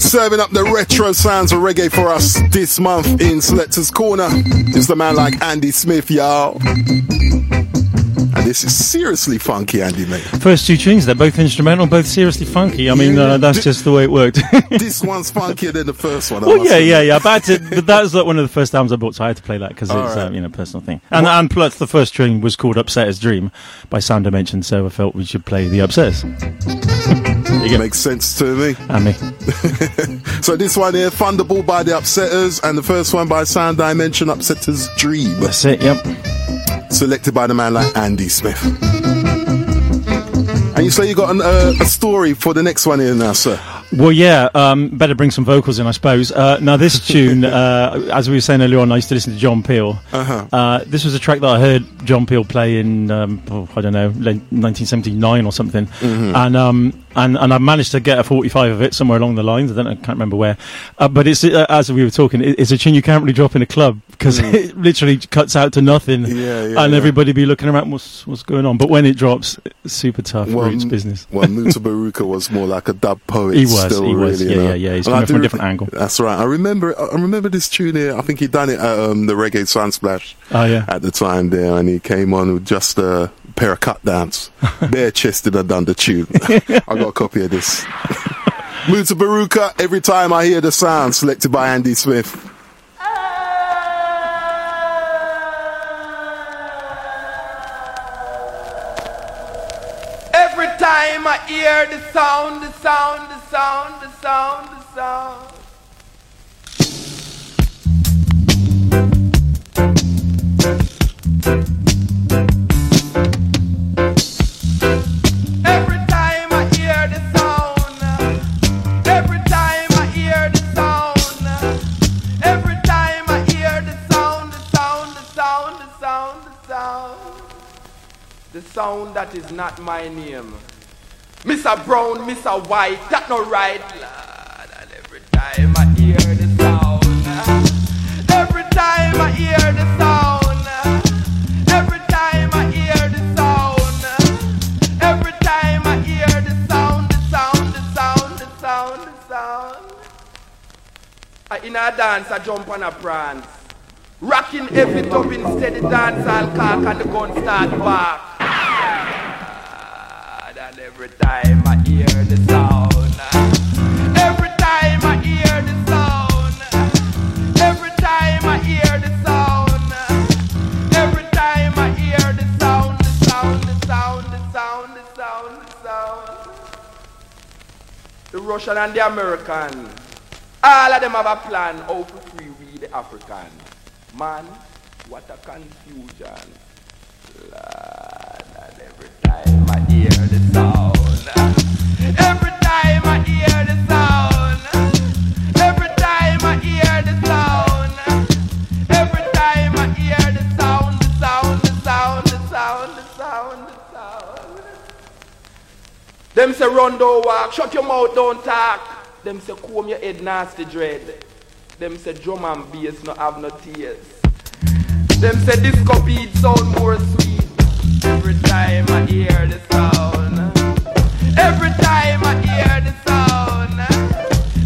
Serving up the retro sounds of reggae for us this month in Selector's Corner. It's the man like Andy Smith, y'all. And this is seriously funky, Andy, mate. First two tunes, they're both instrumental, both seriously funky. I mean, Yeah, uh, that's th- just the way it worked. this one's funkier than the first one. I well, yeah, yeah, yeah. But, to, but that was like one of the first albums I bought, so I had to play that because it's right. uh, you know a personal thing. And and plus, the first tune was called "Upsetter's Dream" by Sound Dimension, so I felt we should play the Upsetters. Makes sense to me. And me. So this one here, Thunderball by the Upsetters, and the first one by Sound Dimension, Upsetters Dream. That's it. Yep. Selected by the man like Andy Smith. And you say you got an, uh, a story for the next one here now, sir. Well, yeah, um, better bring some vocals in, I suppose. Uh, now, this tune, uh, as we were saying earlier on, I used to listen to John Peel. Uh-huh. Uh, this was a track that I heard John Peel play in, um, oh, I don't know, 1979 or something. Mhm. And, um, and and I managed to get a 45 of it somewhere along the lines. I don't know, I can't remember where. Uh, but it's uh, as we were talking, it, it's a tune you can't really drop in a club because it literally cuts out to nothing. Mm. Yeah, yeah, and yeah. everybody be looking around, what's what's going on? But when it drops, it's super tough roots business. Well, Mutabaruka was more like a dub poet. He was, still, he was, really, yeah, you know. yeah, yeah. He's And coming from a different angle. That's right. I remember. I remember this tune here. I think he done it at um, the Reggae Sunsplash. Oh, yeah. At the time there, and he came on with just a pair of cut downs, bare chested and done the tune. I got a copy of this. Mutabaruka. Every time I hear the sound, selected by Andy Smith. Every time I hear the sound, the sound, the sound, the sound, the sound. Every sound that is not my name. Mr. Brown, Mr. White, that no right, lad. And every time I hear the sound, every time I hear the sound, every time I hear the sound, every time I hear the sound, the sound, the sound, the sound, the sound. I in a dance, I jump on a prance. Rocking every top instead of dance, I'll cock and the gun start back. And every time I hear the sound, every time I hear the sound, every time I hear the sound, every time I hear the sound, the sound, the sound, the sound, the sound, the sound. the Russian and the American, all of them have a plan how to free we the African. Man, what a confusion. Lord, Them say run don't walk, shut your mouth, don't talk. Them say comb your head nasty dread. Them say drum and bass no have no tears. Them say disco beat sound more sweet. Time I hear the sound. Every time I hear the sound.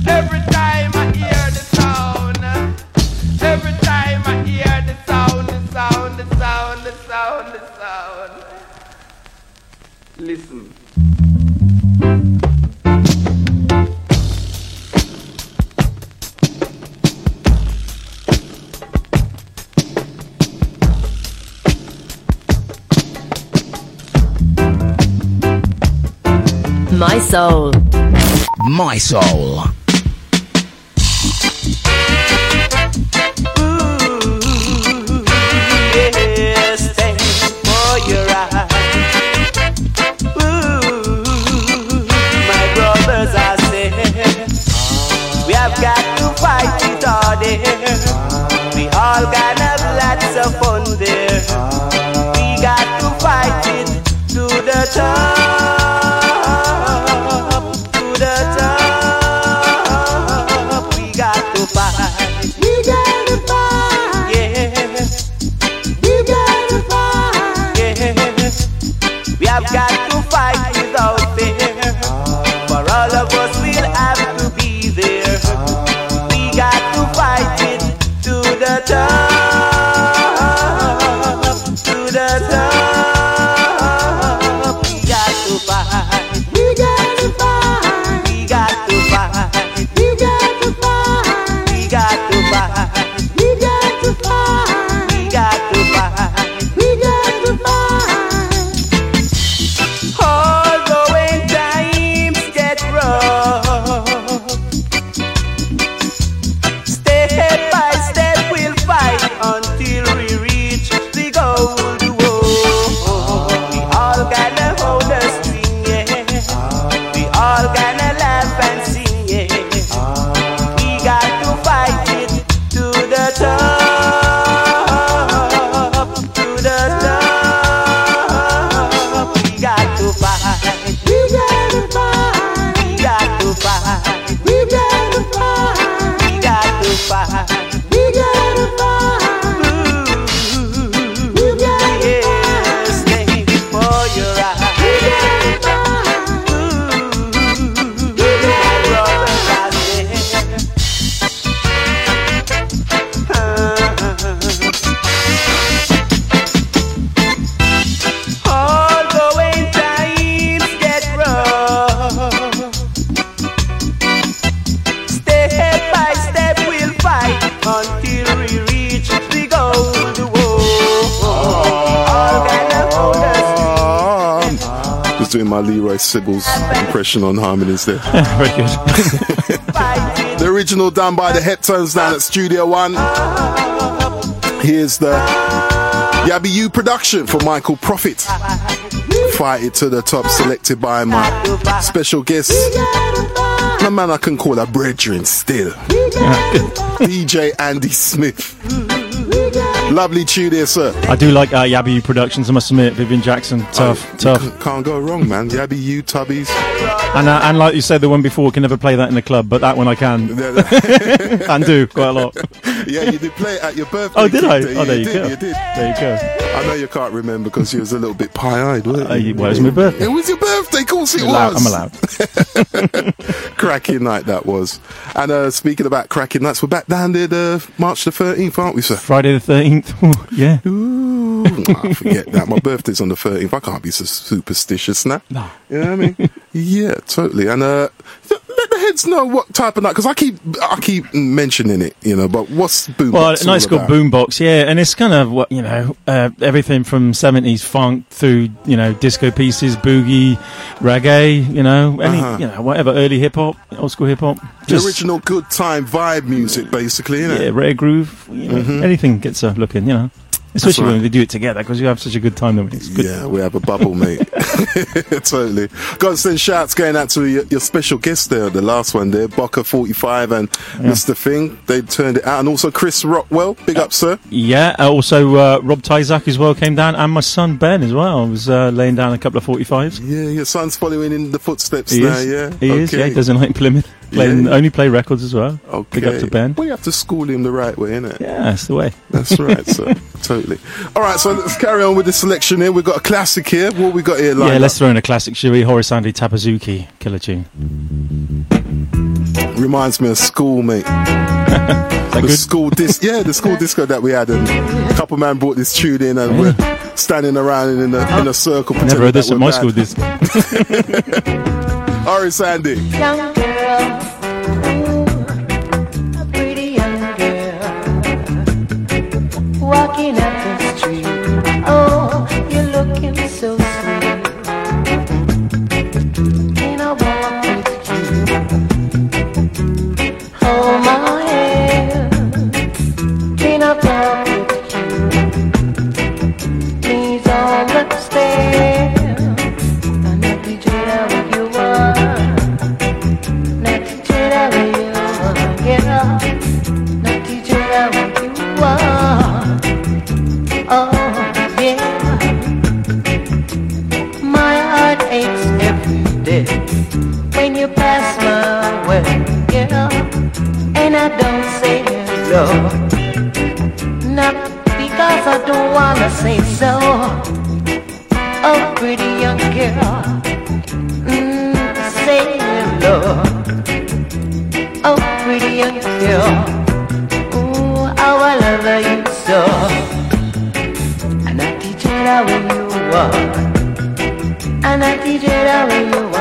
Every time I hear the sound. Every time I hear the sound, the sound, the sound, the sound, the sound. Listen. My soul. My soul. Sibbles impression on harmonies there. Very good. the original done by the Heptones down at Studio One. Here's the Yabby U production for Michael Prophet. Fight it to the top, selected by my special guest. My man I can call a brethren still. DJ Andy Smith. Lovely tune here, sir. I do like uh, Yabby Productions, I must admit. Vivian Jackson, tough, Oh, tough. c- Can't go wrong, man. Yabby U, Tubbies. And, uh, and like you said, the one before, can never play that in the club, but that one I can. and do quite a lot. yeah, you did play it at your birthday. Oh, did I? Oh, there you did, go. You did. There you go. I know you can't remember because you was a little bit pie-eyed, weren't Uh, you? well, it was my birthday. It was your birthday, of course it I'm allowed- was. I'm allowed. cracking night that was. And uh, speaking about cracking nights, we're back down there the March the 13th, aren't we, sir? Friday the 13th. yeah. Ooh, I forget that. My birthday's on the 13th. I can't be so superstitious now. No. You know what I mean? yeah, totally. And uh, let the heads know what type of night? Because I keep I keep mentioning it, you know. But what's boombox? Well, all night's called? Boombox, yeah, and it's kind of what you know, uh, everything from seventies funk through you know disco pieces, boogie, reggae, you know, any Uh-huh. you know whatever, early hip hop, old school hip hop, The original good time vibe music, basically, yeah, rare groove, you know, Mhm. anything gets a look in, you know. Especially right. when we do it together because you have such a good time. Then it's good. Yeah, we have a bubble, mate. totally. Got to send shouts going out to your, your special guest there, the last one there, Bocker45 and Mr. Thing. They turned it out. And also Chris Rockwell. Big up, sir. Yeah, uh, also uh, Rob Tyzak as well came down, and my son Ben as well. I was uh, laying down a couple of 45s. Yeah, your son's following in the footsteps He now, is. yeah? He is, yeah, he doesn't like Plymouth. Playing, Yeah. Only play records as well. Okay. Big up to Ben. We have to school him the right way, innit? Yeah, that's the way. That's right, sir. Totally. All right, so let's carry on with the selection here. We've got a classic here. What we got here, Yeah, lined let's up? throw in a classic, shall we? Horace Andy Tapper Zukie, killer tune. Reminds me of school, mate. the good? school dis- yeah, the school disco that we had, and a couple man brought this tune in, and we're standing around in a in a circle. Never heard this at my that school. we're This bad. Horace Andy. Young girl, ooh, a pretty young girl, walking I don't say hello. Not because I don't wanna say so. Oh, pretty young girl. Mm, say hello. Oh, pretty young girl. Ooh, how I love you so. And I teach it how you are. And I teach it how you are.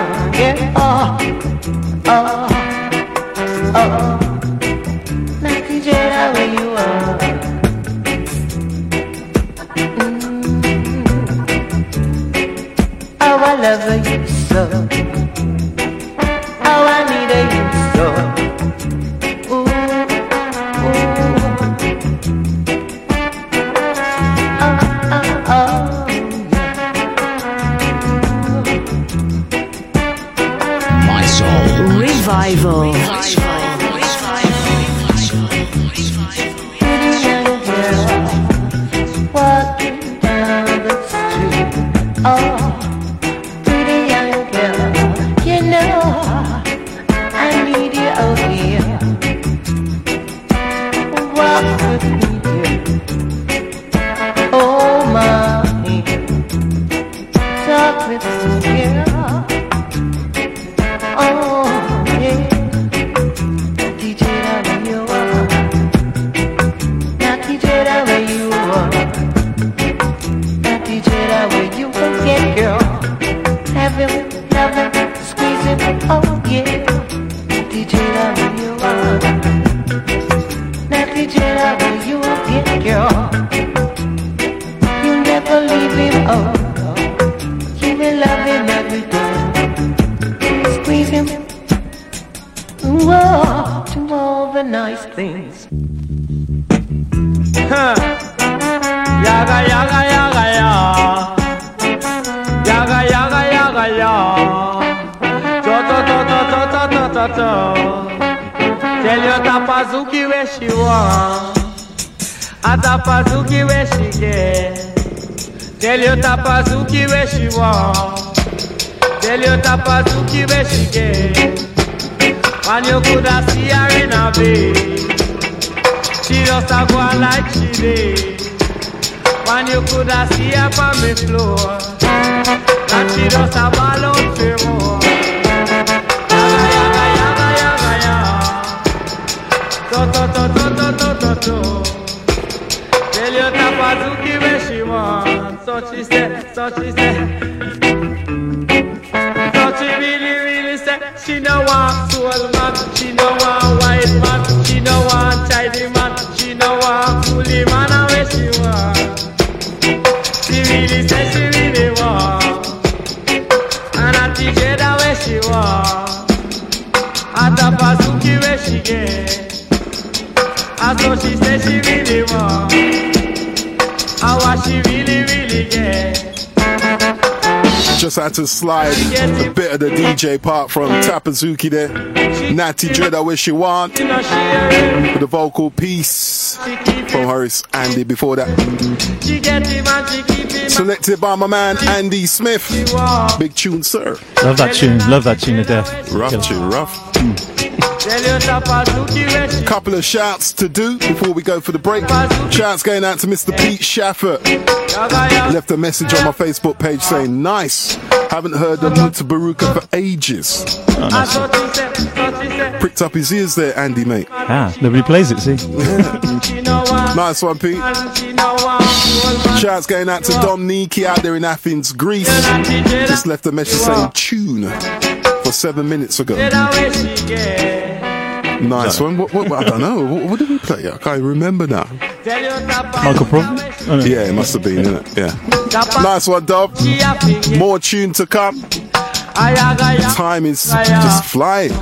To slide a bit of the DJ part from Tapper Zukie there. Natty Dread, I wish you want. With the vocal piece from Horace Andy before that. She get him and she keep him. Selected by my man Andy Smith. Big tune, sir. Love that tune. Love that tune to death. Rough tune, rough. Tell you Tapper Zukie where she Couple of shouts to do before we go for the break. Shouts going out to Mr. Pete Shafford. Left a message on my Facebook page saying, Nice. Haven't heard the Mutabaruka for ages. Oh, I thought she said, thought she said, Pricked up his ears there, Andy, mate. Ah, nobody plays it, see? she no want, Nice one, Pete. and she no want soul. Shouts going out to Dom Niki out there in Athens, Greece. Just left a message saying tune for seven minutes ago. Nice one. What, what, I don't know. What, what did we play? I can't remember now. Tell you Tapper Zukie Michael Prophet? Oh, no. Yeah, it must have been, innit? Yeah. Nice one, Dub. she a figure. More tune to come. Time is just flying.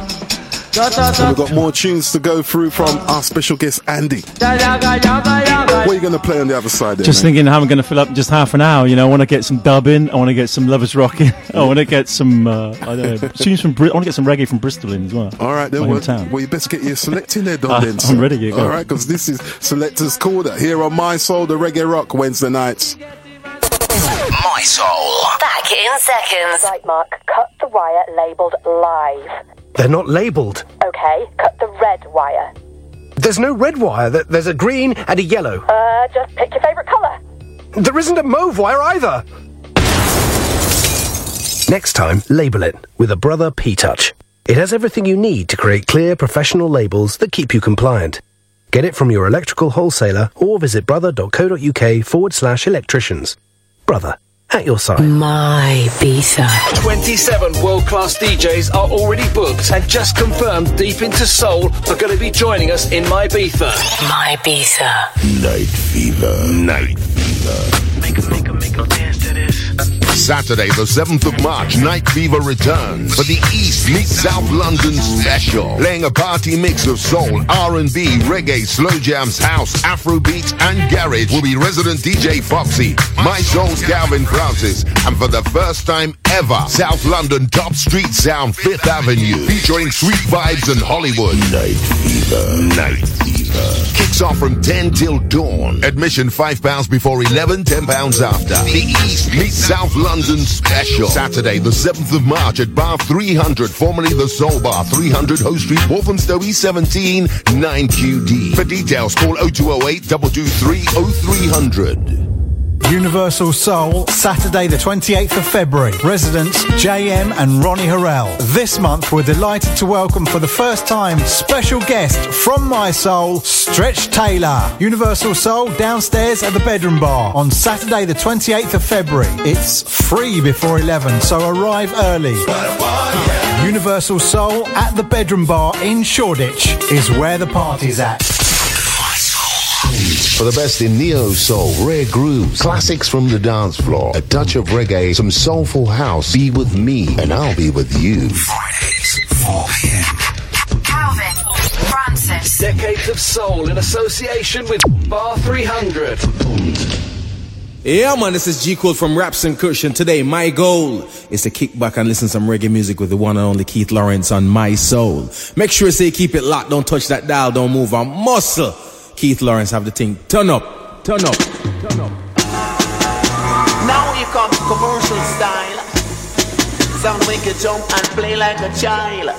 Da, da, So we've got more tunes to go through from our special guest, Andy. What are you going to play on the other side there, Just mate? thinking how I'm going to fill up just half an hour. You know, I want to get some dubbing. I want to get some lovers rocking. I want to get some, uh, I don't know, tunes from. Bri- I want to get some reggae from Bristol in as well. All right, then. My Well, hometown. well, you best get your selecting there, Don. Ah, then, I'm ready, you go. All right, because this is Selector's Corner here on My Soul, the Reggae Rock, Wednesday nights. My soul. Back in seconds. Right, Mark, cut the wire labelled live. They're not labelled. Okay, cut the red wire. There's no red wire. There's a green and a yellow. Uh, just pick your favourite colour. There isn't a mauve wire either. Next time, label it with a Brother P Touch. It has everything you need to create clear, professional labels that keep you compliant. Get it from your electrical wholesaler or visit brother.co.uk forward slash electricians. Brother, at your side. My Ibiza. 27 world class DJs are already booked and just confirmed Deep Into Soul are going to be joining us in my Ibiza. My Ibiza. Night Fever. Night Fever. Saturday, the 7th of March, Night Fever returns for the East meets South London special. Playing a party mix of soul, R&B, reggae, slow jams, house, Afrobeat, and garage will be resident DJ Foxy, My Soul's Calvin Francis, and for the first time ever, South London Top Street Sound, 5th Avenue, featuring sweet vibes and Hollywood. Night Fever. Night Fever. Kicks off from 10 till dawn. Admission £5 before 11, £10 after. The East meets South London special. Saturday, the 7th of March at Bar 300, formerly the Soul Bar, 300 Hoe Street, Walthamstow E17, 9QD. For details, call 0208 223 0300. Universal Soul, Saturday the 28th of February. Residents JM and Ronnie Harrell. This month we're delighted to welcome for the first time special guest from My Soul, Stretch Taylor. Universal Soul downstairs at the Bedroom Bar on Saturday the 28th of February. It's free before 11, so arrive early. Universal Soul at the Bedroom Bar in Shoreditch is where the party's at. For the best in neo soul, rare grooves, classics from the dance floor, a touch of reggae, some soulful house. Be with me, and I'll be with you. Fridays, 4 p.m. Calvin. Francis. Decades of Soul in association with Bar 300. Yeah, man, this is G Code from Raps and Cushion. Today, my goal is to kick back and listen to some reggae music with the one and only Keith Lawrence on My Soul. Make sure you say keep it locked, don't touch that dial, don't move on muscle. Keith Lawrence have the thing. Turn up, turn up, turn up. Now you come commercial style. Sound make you jump and play like a child.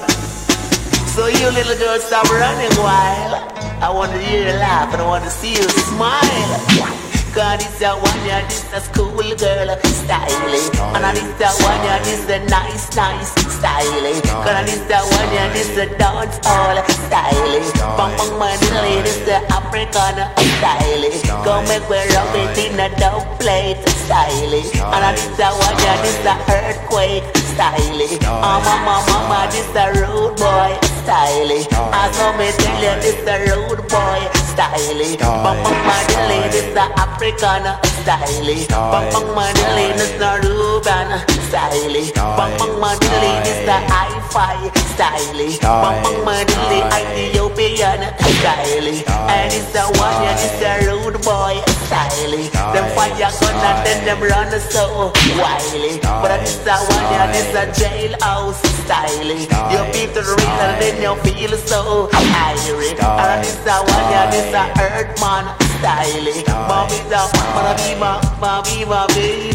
So you little girl stop running wild. I want to hear you laugh and I want to see you smile. God is that one, yeah, this a school girl styling. Eh? And I this that one, yeah, this a nice, nice styling. Eh? God, I this that one, yeah, this a dance all styling. Bang bang my ladies, the African styling. Go eh? make we rub it in a dope plate style. And I this a one, yeah, this a earthquake style. Oh, mama, ah, mama, this a road boy style. I saw ah, me tell you this a road boy style. Bang bang Madele, this a African Africana style. Bang bang Madele, this a Ruben style. Bang bang Madele, this a hi-fi style. Bang bang Madele, Ethiopian style. And it's a one, yeah, this a road boy style. Them fire gun and then them run so wily. But this a one, yeah, this a jailhouse style. You beat the real and then you feel so irie. And this a one, yeah, this a Earthman style. Mommy da, bada be ma, ma be ma baby.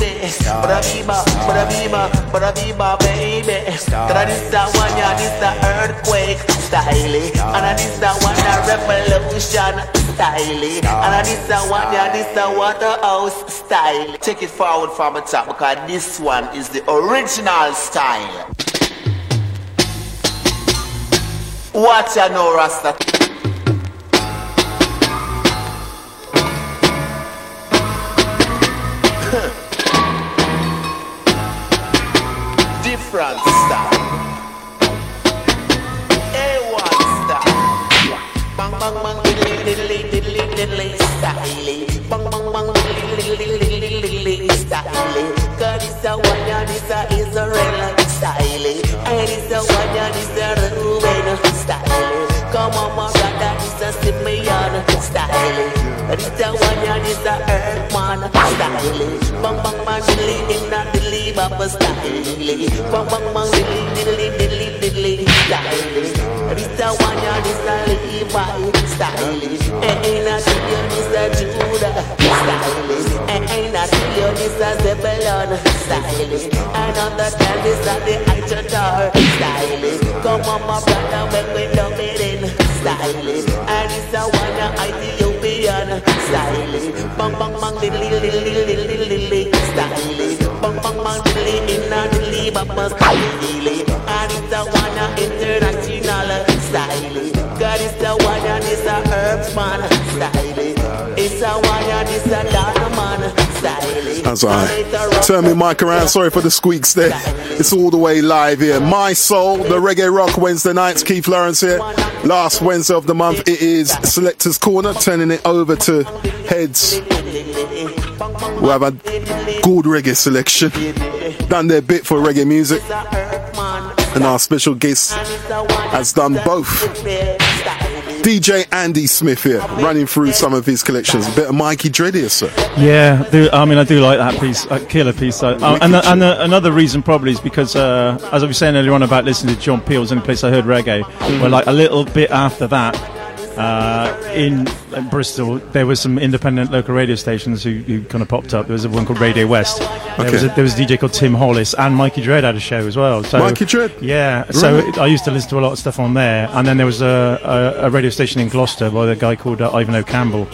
Baby. Cause this a one, yeah, this a earthquake style. And this a one, a revolution style. And this a one, yeah, this a waterhouse style. Take it forward from the top because this one is the original style. Watch ya know, Rasta. Different style. A1 style. Bang bang bang style. Bang bang bang style. It's a one this a Israel style. And it's a one this a Reuben style. Come on my brother this a Simeon style. It's a one ya this a Earthman style. Bang bang bang diddly in a diddly baba style. Bang bang bang diddly diddly diddly diddly style. It's a one ya this a Levi style. And ain't a you this a Judah style. And ain't a you this a Zebulon style. And understand this a the Issachar style. Come on my brother when we dub it style. And it's a one Ethiopian style. Bang bang bang diddly diddly diddly diddly style. Bang bang bang diddly in a diddly baba style. And it's a one international style. God is the one and it's a herbsman style. It's a one and it's a man style. As I turn my mic around, sorry for the squeaks there. It's all the way live here. My Soul, the Reggae Rock Wednesday nights. Keith Lawrence here. Last Wednesday of the month, it is Selector's Corner, turning it over to Heads. We have a good reggae selection. Done their bit for reggae music. And our special guest has done both. DJ Andy Smith here, running through some of his collections. A bit of Mikey Dread here, sir. Yeah, do, I mean, I do like that piece, uh, killer piece. Uh, uh, and and uh, another reason probably is because, uh, as I was saying earlier on about listening to John Peel, was the only place I heard reggae. Where like a little bit after that, uh, in, in Bristol, there was some independent local radio stations who, who kind of popped up. There was a one called Radio West. There, was a, there was a DJ called Tim Hollis, and Mikey Dread had a show as well. So, Mikey Dread? Yeah. So it- I used to listen to a lot of stuff on there, and then there was a, a, a radio station in Gloucester by a guy called uh, Ivan O'Campbell.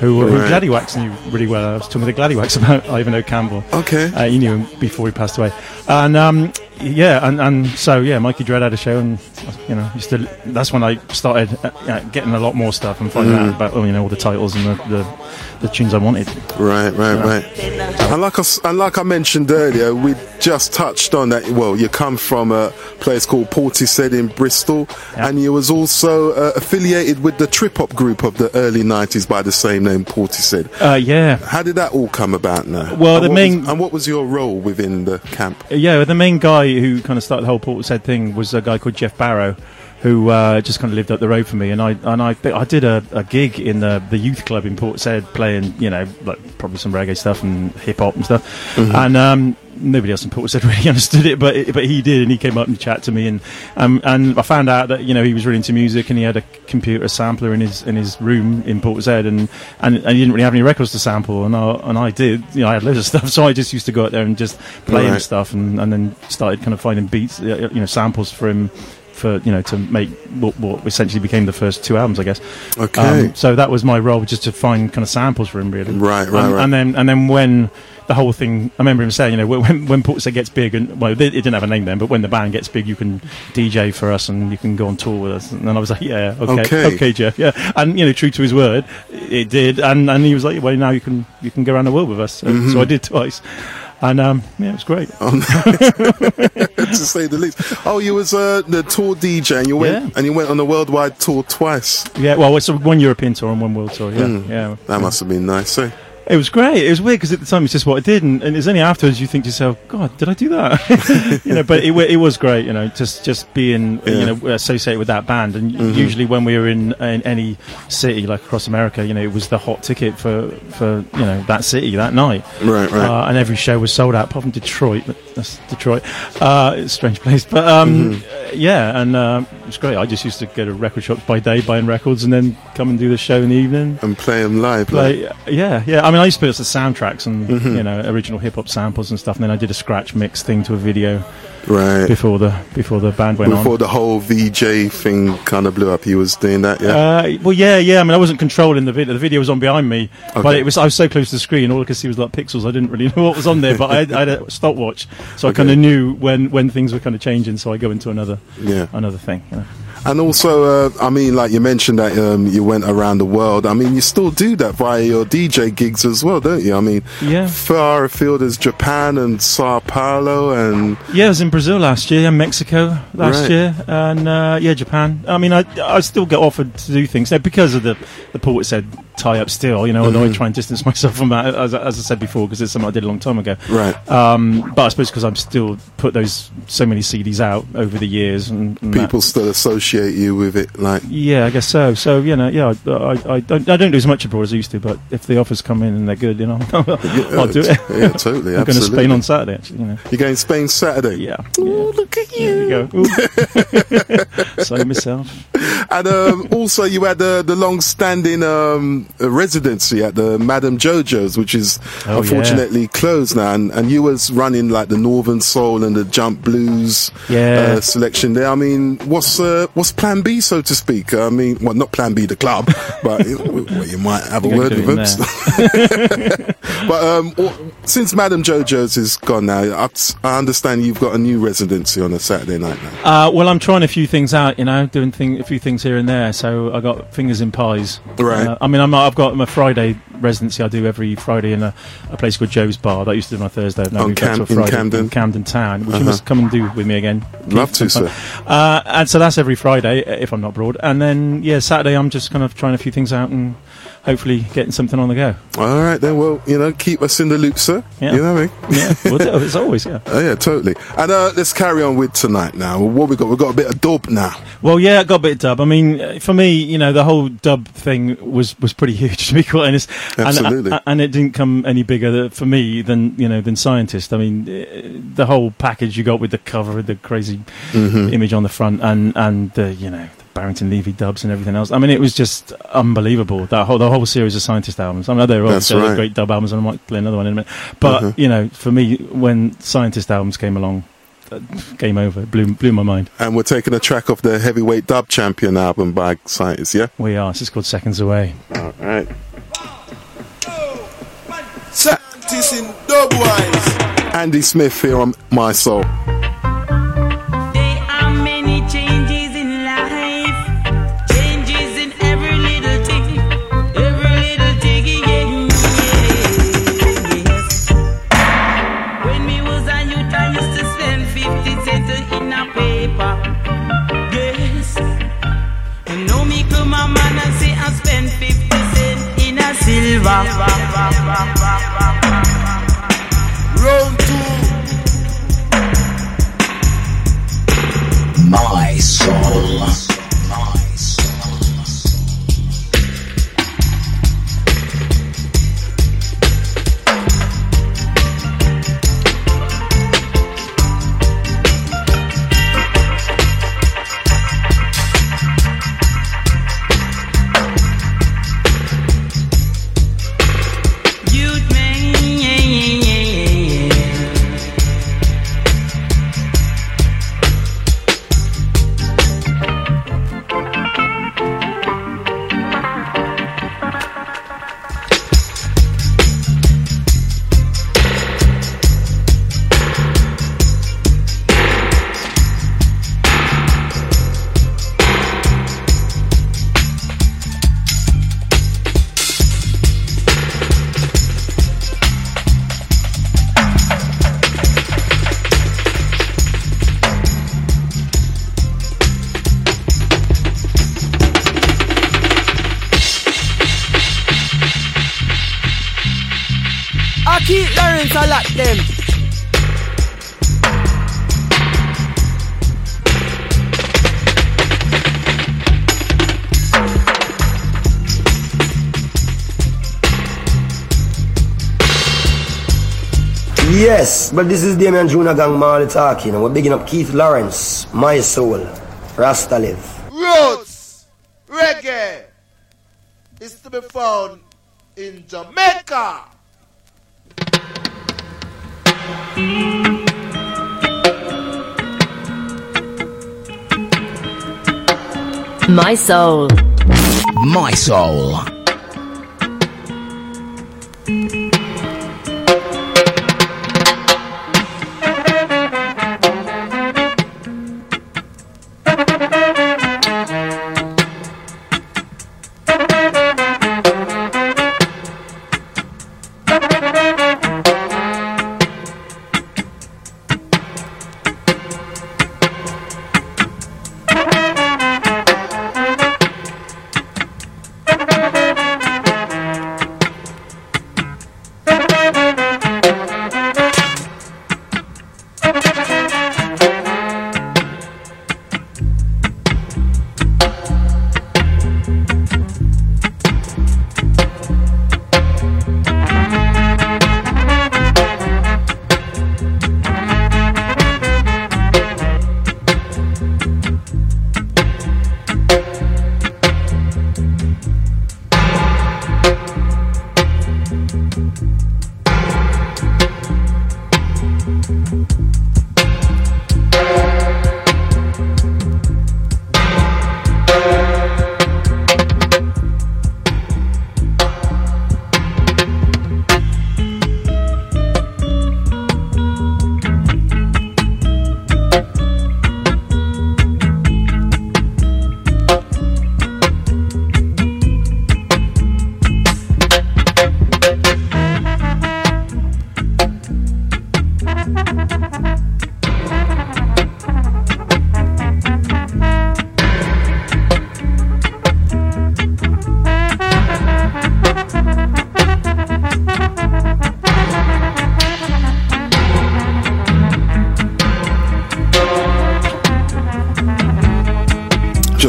Who, who Right. Gladdy Wax knew really well. I was talking the Gladdy Wax about Ivan O'Campbell. Okay. Uh, he knew him before he passed away. And um, yeah, and, and so yeah, Mikey Dread had a show, and you know, used to. That's when I started uh, getting a lot more stuff and finding Mm. out about oh, you know all the titles and the, the, the tunes I wanted. Right, right, right. And like I, and like I mentioned earlier, we just touched on that. Well, you come from a place called Portishead in Bristol, and you was also uh, affiliated with the trip hop group of the early '90s by the same name, Portishead. Uh, yeah. How did that all come about? Now, Well, and the main- was, and what was your role within the camp? Yeah, the main guy who kind of started the whole Portishead thing was a guy called Geoff Barrow, who uh, just kind of lived up the road from me, and I and I I did a, a gig in the the youth club in Portishead, playing you know like probably some reggae stuff and hip hop and stuff, Mhm. and. Um, Nobody else in Portishead really understood it, but but he did, and he came up and chatted to me, and um, and I found out that you know he was really into music, and he had a computer sampler in his in his room in Portishead, and, and and he didn't really have any records to sample, and I and I did, you know, I had loads of stuff, so I just used to go out there and just play him stuff, and, and then started kind of finding beats, uh, you know, samples for him for you know to make what, what essentially became the first two albums, I guess. Um, Okay. so that was my role, just to find kind of samples for him, really. Right, right, and, right. And then and then when the whole thing, I remember him saying, you know, when when Portishead gets big, and well, it didn't have a name then, but when the band gets big, you can DJ for us and you can go on tour with us. And then I was like, yeah, okay, Okay. okay, Geoff, yeah. And you know, true to his word, it did. And and he was like, well, now you can you can go around the world with us. So, Mhm. so I did twice, and um, yeah, it was great. to say the least. Oh, you was uh, the tour DJ, and you went Yeah. and you went on a worldwide tour twice. Yeah, well, it's a one European tour and one world tour. Yeah, Mm. yeah. That must have been nice. Eh? It was great. It was weird because at the time it's just what I did, and, and it's only afterwards you think to yourself, "God, did I do that?" you know. But it, it was great, you know, just just being Yeah. you know associated with that band, and Mhm. usually when we were in, in any city like across America, you know, it was the hot ticket for for you know that city that night. Right, right. Uh, and every show was sold out, apart from Detroit. But that's Detroit. Uh, it's a strange place, but um, Mhm. uh, yeah, and uh, it was great. I just used to go to record shops by day buying records, and then come and do the show in the evening and play them live. play, like- yeah, yeah. I mean, I used to put the soundtracks and Mhm. you know original hip hop samples and stuff, and then I did a scratch mix thing to a video right. before the before the band went Before on. Before the whole VJ thing kind of blew up, he was doing that. Yeah. Uh, well, yeah, yeah. I mean, I wasn't controlling the video. The video was on behind me, but it was I was so close to the screen, all I could see was like pixels. I didn't really know what was on there, but I, had- I had a stopwatch, so I kind of knew when when things were kind of changing. So I go into another Yeah. another thing. You know. And also, uh, I mean, like you mentioned that um, you went around the world. I mean, you still do that via your DJ gigs as well, don't you? I mean, Yeah. far afield as Japan and Sao Paulo and Yeah, I was in Brazil last year, and Mexico last Right. year, and uh, yeah, Japan. I mean, I I still get offered to do things now because of the the Portishead tie up still. You know, although I try and distance myself from that, as, as I said before, because it's something I did a long time ago. Right. Um, but I suppose because I'm still put those so many CDs out over the years, and, and that- people still associate you with it. Like, yeah, I guess so. So you know, yeah, I, I, I don't I don't do as much abroad as I used to, but if the offers come in and they're good, you know, I'll do it. yeah, totally. I'm going to. Spain on Saturday, actually. You know. You're going to Spain Saturday. Yeah. Ooh, look at There you. you go. Ooh. so myself. And um, also, you had the, the long-standing um, uh, residency at the Madame Jojo's, which is Oh, unfortunately closed now. And, and you was running like the Northern Soul and the Jump Blues Yeah. uh, selection there. I mean, what's uh, what's Plan B, so to speak? I mean, well, not Plan B, the club, but well, you might have a word with it but um, since Madame Jojo's is gone now, I, I understand you've got a new residency on a Saturday night now. Uh, well, I'm trying a few things out, you know, doing thing, a few things here and there. So I got fingers in pies. Right. Uh, I mean, I'm, I've got my Friday residency. I do every Friday in a, a place called Joe's Bar. That used to do my Thursday. Now On Cam- a in Friday Camden? Camden Town, which Uh-huh. you must come and do with me again. Love to, sir. Uh, and so that's every Friday if I'm not abroad. And then yeah, Saturday I'm just kind of trying a few things out and hopefully getting something on the go. All right, then. Well, you know, keep us in the loop, sir. Yeah. You know what I mean? Yeah, we'll do, as always. Yeah. Oh, yeah, totally. And uh, let's carry on with tonight now. What we got? We got a bit of dub now. Well, yeah, I got a bit of dub. I mean, uh, for me, you know, the whole dub thing was, was pretty huge, to be quite honest. Absolutely. And, and it didn't come any bigger for me than, you know, than Scientist. I mean, uh, the whole package you got with the cover, the crazy Mhm. image on the front, and, and the, you know, Barrington Levy dubs and everything else. I mean, it was just unbelievable. That whole, the whole series of Scientist albums. I mean, they're That's obviously other right. great dub albums, and I might play another one in a minute. But, Mhm. you know, for me, when Scientist albums came along, uh, game over. It blew, blew my mind. And we're taking a track off the Heavyweight Dub Champion album by Scientist, yeah? We are. This is called Seconds Away. All right. Scientist in Dubwise. Andy Smith here on My Soul. A silver. Round two. My soul. Yes, but this is Damian Junior Gong Marley talking, and we're bigging up Keith Lawrence, My Soul, Rasta Live. Roots, reggae is to be found in Jamaica. My soul. My soul.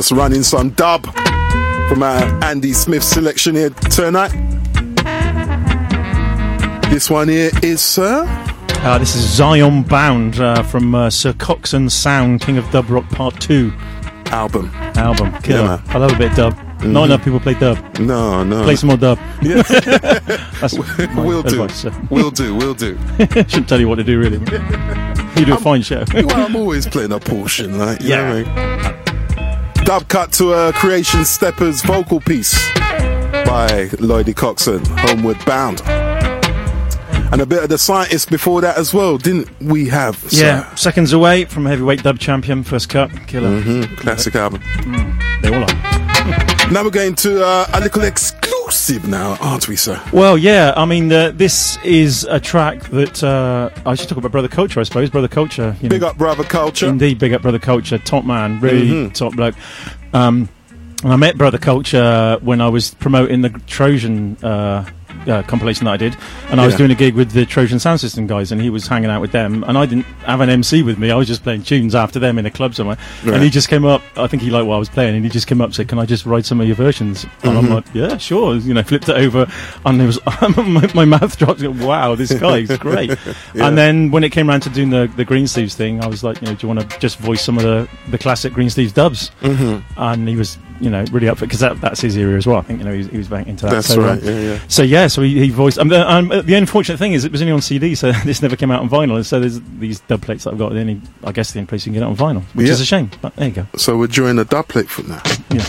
Just running some dub from our Andy Smith selection here tonight. This one here is Sir. Uh, this is Zion Bound uh, from uh, Sir Coxsone Sound, King of Dub Rock Part 2. Album. Album. Killer. man. I love a bit of dub. Not enough people play dub. No, no. Play some more dub. Yeah. That's We'll do. advice. We'll do. We'll do. Shouldn't tell you what to do, really. You do a fine show. well, I'm always playing a portion, like, you know what I mean? Dub cut to a Creation Steppers vocal piece by Lloydie Coxsone, Homeward Bound. And a bit of the scientist before that as well, didn't we have? sir? Yeah, seconds away from heavyweight dub champion, first cut, killer. Mhm, Classic album. They all are. Now we're going to uh, a little now, aren't we, sir? Well, yeah, I mean, uh, this is a track that uh, I should talk about Brother Culture, I suppose. Brother Culture. You Big know, up, brother culture. Indeed, big up Brother Culture. Top man, really Mhm. top bloke. Um, and I met Brother Culture when I was promoting the Trojan uh, uh, compilation that I did, and I was doing a gig with the Trojan Sound System guys, and he was hanging out with them, and I didn't have an MC with me. I was just playing tunes after them in a club somewhere, Right. and he just came up. I think he liked what I was playing, and he just came up and said, "Can I just write some of your versions?" And I'm Mhm. like, "Yeah, sure." You know, flipped it over, and it was my, my mouth dropped. Wow, this guy is great. Yeah. And then when it came around to doing the the Greensleeves thing, I was like, you know, do you want to just voice some of the the classic Greensleeves dubs? Mhm. And he was, you know, really up for because that, that's his area as well. I think you know he was, he was back into that. That's so, uh, right, yeah, yeah. So yeah, so he, he voiced. Um, the, um, the unfortunate thing is it was only on CD, so this never came out on vinyl. And so there's these dub plates that I've got. The only, I guess, the only place you can get it on vinyl, which Yeah. is a shame. But there you go. So we're doing a dub plate from that. Yeah.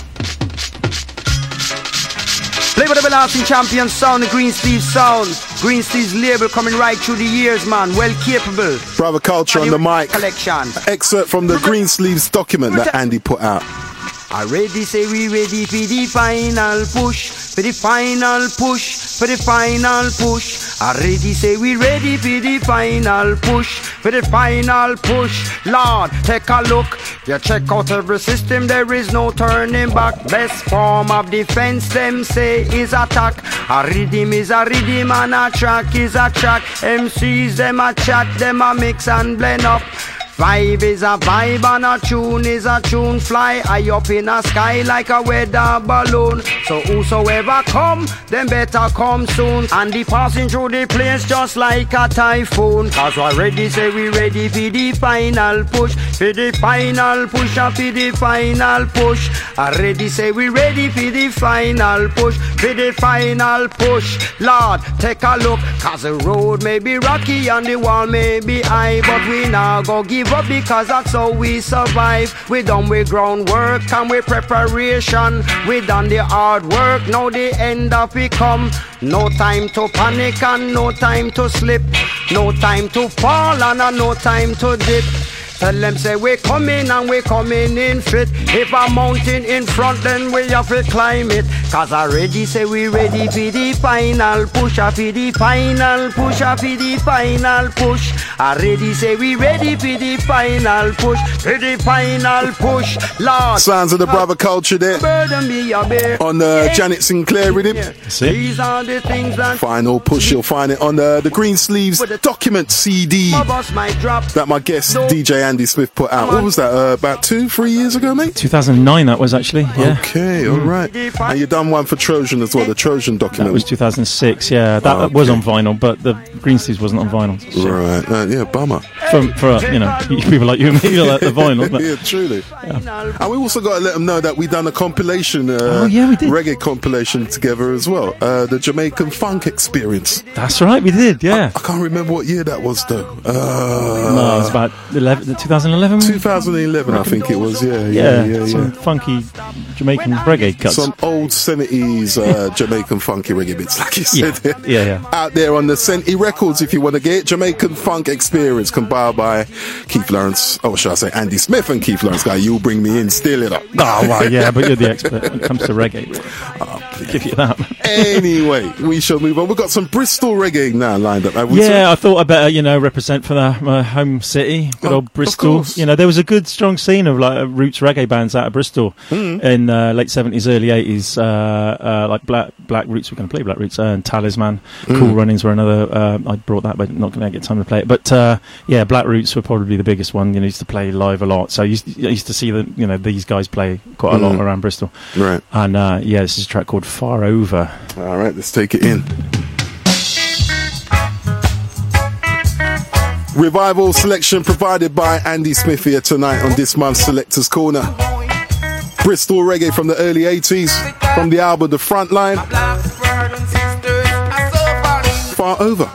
Play with the everlasting champion sound, the Green Sleeve sound. Greensleeves label coming right through the years, man. Well capable. Brother Culture on the mic. Collection. Excerpt from the Greensleeves document that Andy put out. Already say we ready for the final push, for the final push, for the final push. Already say we ready for the final push, for the final push. Lord, take a look. You check out every system, there is no turning back. Best form of defense, them say, is attack. A rhythm is a rhythm and a track is a track. MCs, them a chat, them a mix and blend up. Vibe is a vibe and a tune is a tune. Fly high up in the sky like a weather balloon. So whosoever come, them better come soon. And the passing through the place just like a typhoon. Cause we ready, say we ready for the final push. For the final push, and for the final push. I ready, say we ready for the final push. For the final push. Lord, take a look. Cause the road may be rocky and the wall may be high. But we now go give up because that's how we survive. We done with groundwork and with preparation. We done the hard work, now the end of it come. No time to panic and no time to slip. No time to fall and no time to dip. Tell them say we coming and we coming in fit. If a mountain in front, then we have to climb it. Cause already say we ready for the final push. uh, For the final push, uh, for the final push. Already say we ready for the final push. For the final push. Lord. Sounds of the brother culture there. Burden be a bear. On uh, Janet Sinclair rhythm. These are the things that Final push, you'll find it on uh, the Greensleeves document CD my boss might drop. that my guest DJ Andy Smith put out. What was that? Uh, about two, three years ago, mate? 2009 that was actually. Yeah. Okay, all right. And you done one for Trojan as well, the Trojan That document. was 2006. Yeah, that Oh, was on vinyl, but the Green Sleeves wasn't on vinyl. So Right, uh, yeah, bummer. For, for you know people like you and me, like the vinyl. But yeah, truly. And we also got to let them know that we done a compilation, uh, Oh, yeah, we did. reggae compilation together as well. Uh, the Jamaican Funk Experience. that's right, we did. Yeah. I can't remember what year that was though. Uh, no, it was about 11, 2011. 2011, I think it was. Yeah, Yeah, yeah, yeah. some yeah. funky Jamaican reggae cuts. Some old 70s uh, Jamaican funky reggae bits, like you said. yeah, yeah. Out there on the Senti Records, if you want to get it. Jamaican Funk Experience, compiled by Keith Lawrence. Oh, should I say Andy Smith and Keith Lawrence? Guy, you'll bring me in, steal it up. Oh, well, yeah, but you're the expert when it comes to reggae. Give you that. anyway, we shall move on. We've got some Bristol reggae now lined up. Yeah, I thought I better, you know, represent for the, my home city, good Oh, old of Bristol. course. You know, there was a good, strong scene of like roots reggae bands out of Bristol Hmm. in uh, late seventies, early eighties. Uh, uh, like Black Black Roots, we're going to play Black Roots uh, and Talisman. Hmm. Cool Runnings were another. Uh, I brought that, but not going to get time to play it. But uh, yeah, Black Roots were probably the biggest one. You know, used to play live a lot, so I used, I used to see the you know these guys play quite a lot Hmm. around Bristol. Right. And uh, yeah, this is a track called Far Over. All right, let's take it in. Revival selection provided by Andy Smith here tonight on this month's Selectors Corner. Bristol reggae from the early 80s, from the album The Frontline. Far over.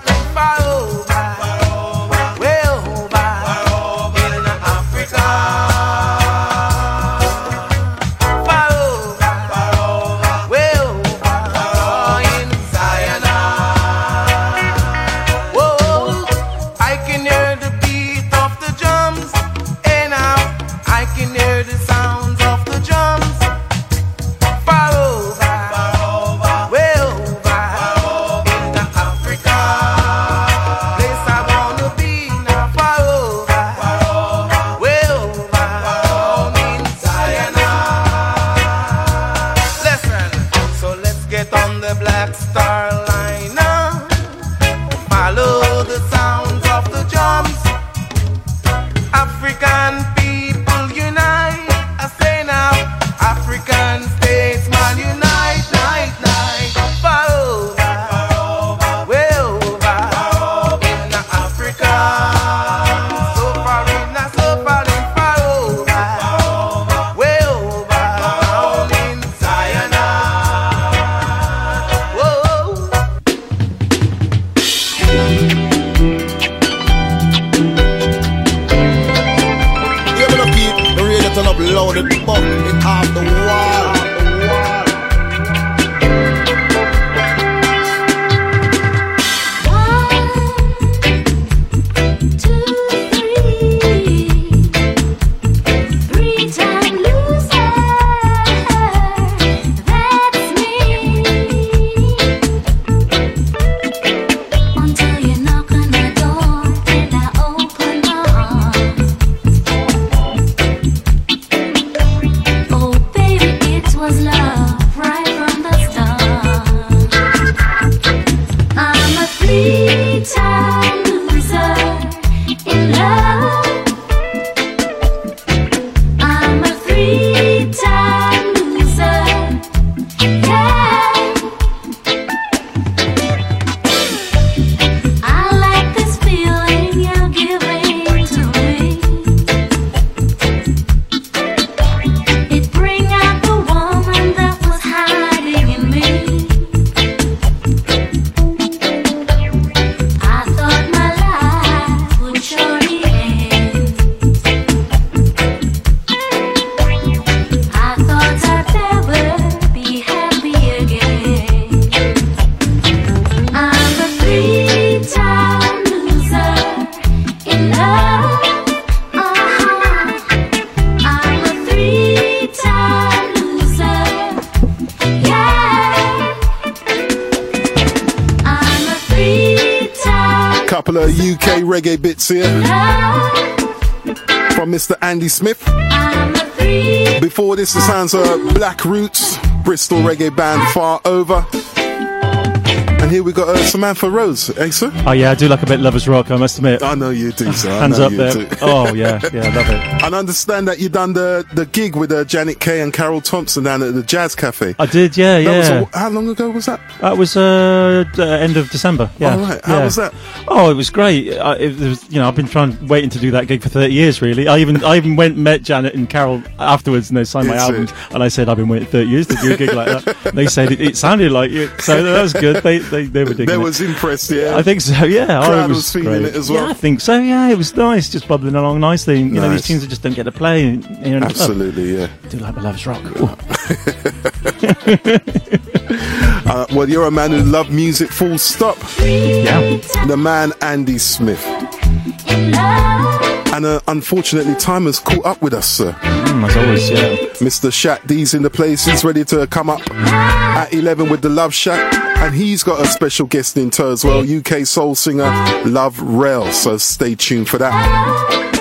Smith. Before this, the sounds of Black Roots, Bristol reggae band Far Over. And here we got uh, Samantha Rose, eh, sir? Oh yeah, I do like a bit lovers rock. I must admit. I know you do, sir. Hands up there. do. Oh yeah, yeah, I love it. And I understand that you done the, the gig with uh, Janet Kay and Carroll Thompson down at the Jazz Cafe. I did, yeah, That yeah. a- how long ago was that? That was uh, uh, end of December. Yeah. All right. How yeah. was that? Oh, it was great. I, it was, you know, I've been trying, waiting to do that gig for thirty years. Really, I even, I even went and met Janet and Carol afterwards, and they signed my Is it? And I said, I've been waiting thirty years to do a gig like that. And they said it, it sounded like you, so that was good. They, they, they were digging They was impressed, yeah. I think so. Yeah, oh, Crowd it was, was feeling great. it as well. Yeah, I think so. Yeah, it was nice, just bubbling along nicely. You know, these Nice. tunes that just don't get to play. You know, Absolutely, yeah. I do like the loves rock. Well, you're a man who love music, full stop. Yeah. The man, Andy Smith. And uh, unfortunately, time has caught up with us, sir. Mm, as always, yeah. Mr. Shat D's in the place. He's ready to come up at 11 with the Love Shack. And he's got a special guest in tow as well, UK soul singer Love Rel. So stay tuned for that.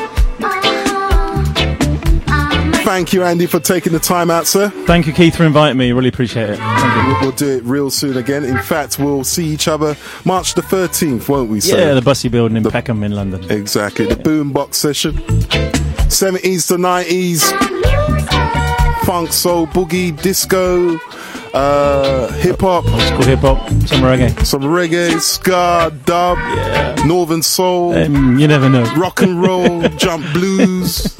Thank you, Andy, for taking the time out, sir. Thank you, Keith, for inviting me. Really appreciate it. Thank you. We'll, we'll do it real soon again. In fact, we'll see each other March the 13th, won't we, sir? Yeah, the Bussey Building in Peckham in London. Exactly. The boombox session. 70s to 90s. Funk, soul, boogie, disco, uh, hip hop. Old school hip hop, some reggae. Some reggae, ska, dub, northern soul, Um, you never know. rock and roll, jump blues.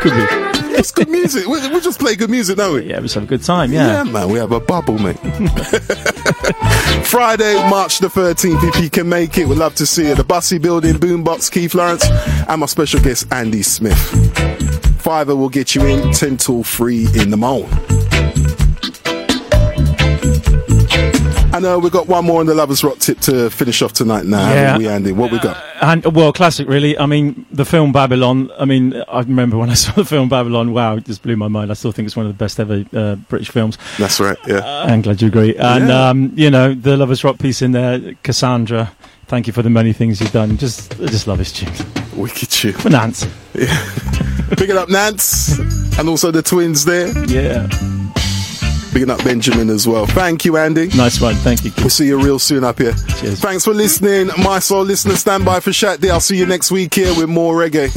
Could be. It's good music. We, we just play good music, don't we? Yeah, we just have a good time, yeah. Yeah, man, we have a bubble, mate. Friday, March the 13th, if you can make it, we'd love to see you. The Bussey Building, Boombox, Keith Lawrence, and my special guest, Andy Smith. Fiver will get you in 10 till 3 in the morning. And uh, we've got one more on the Lovers Rock tip to finish off tonight now, Yeah. we, Andy? What we got? And well, classic, really. I mean, the film Babylon. I mean, I remember when I saw the film Babylon. Wow, it just blew my mind. I still think it's one of the best ever uh, British films. That's right, yeah. I'm glad you agree. And Yeah. um, you know, the Lovers Rock piece in there, Cassandra. Thank you for the many things you've done. Just, I just love his tune. Wicked tune. For Nance. Picking up Nance and also the twins there. Yeah. Picking up Benjamin as well. Thank you, Andy. Nice one. Thank you. We'll see you real soon up here. Cheers. Thanks for listening. My soul listener, stand by for Shat Day. I'll see you next week here with more reggae.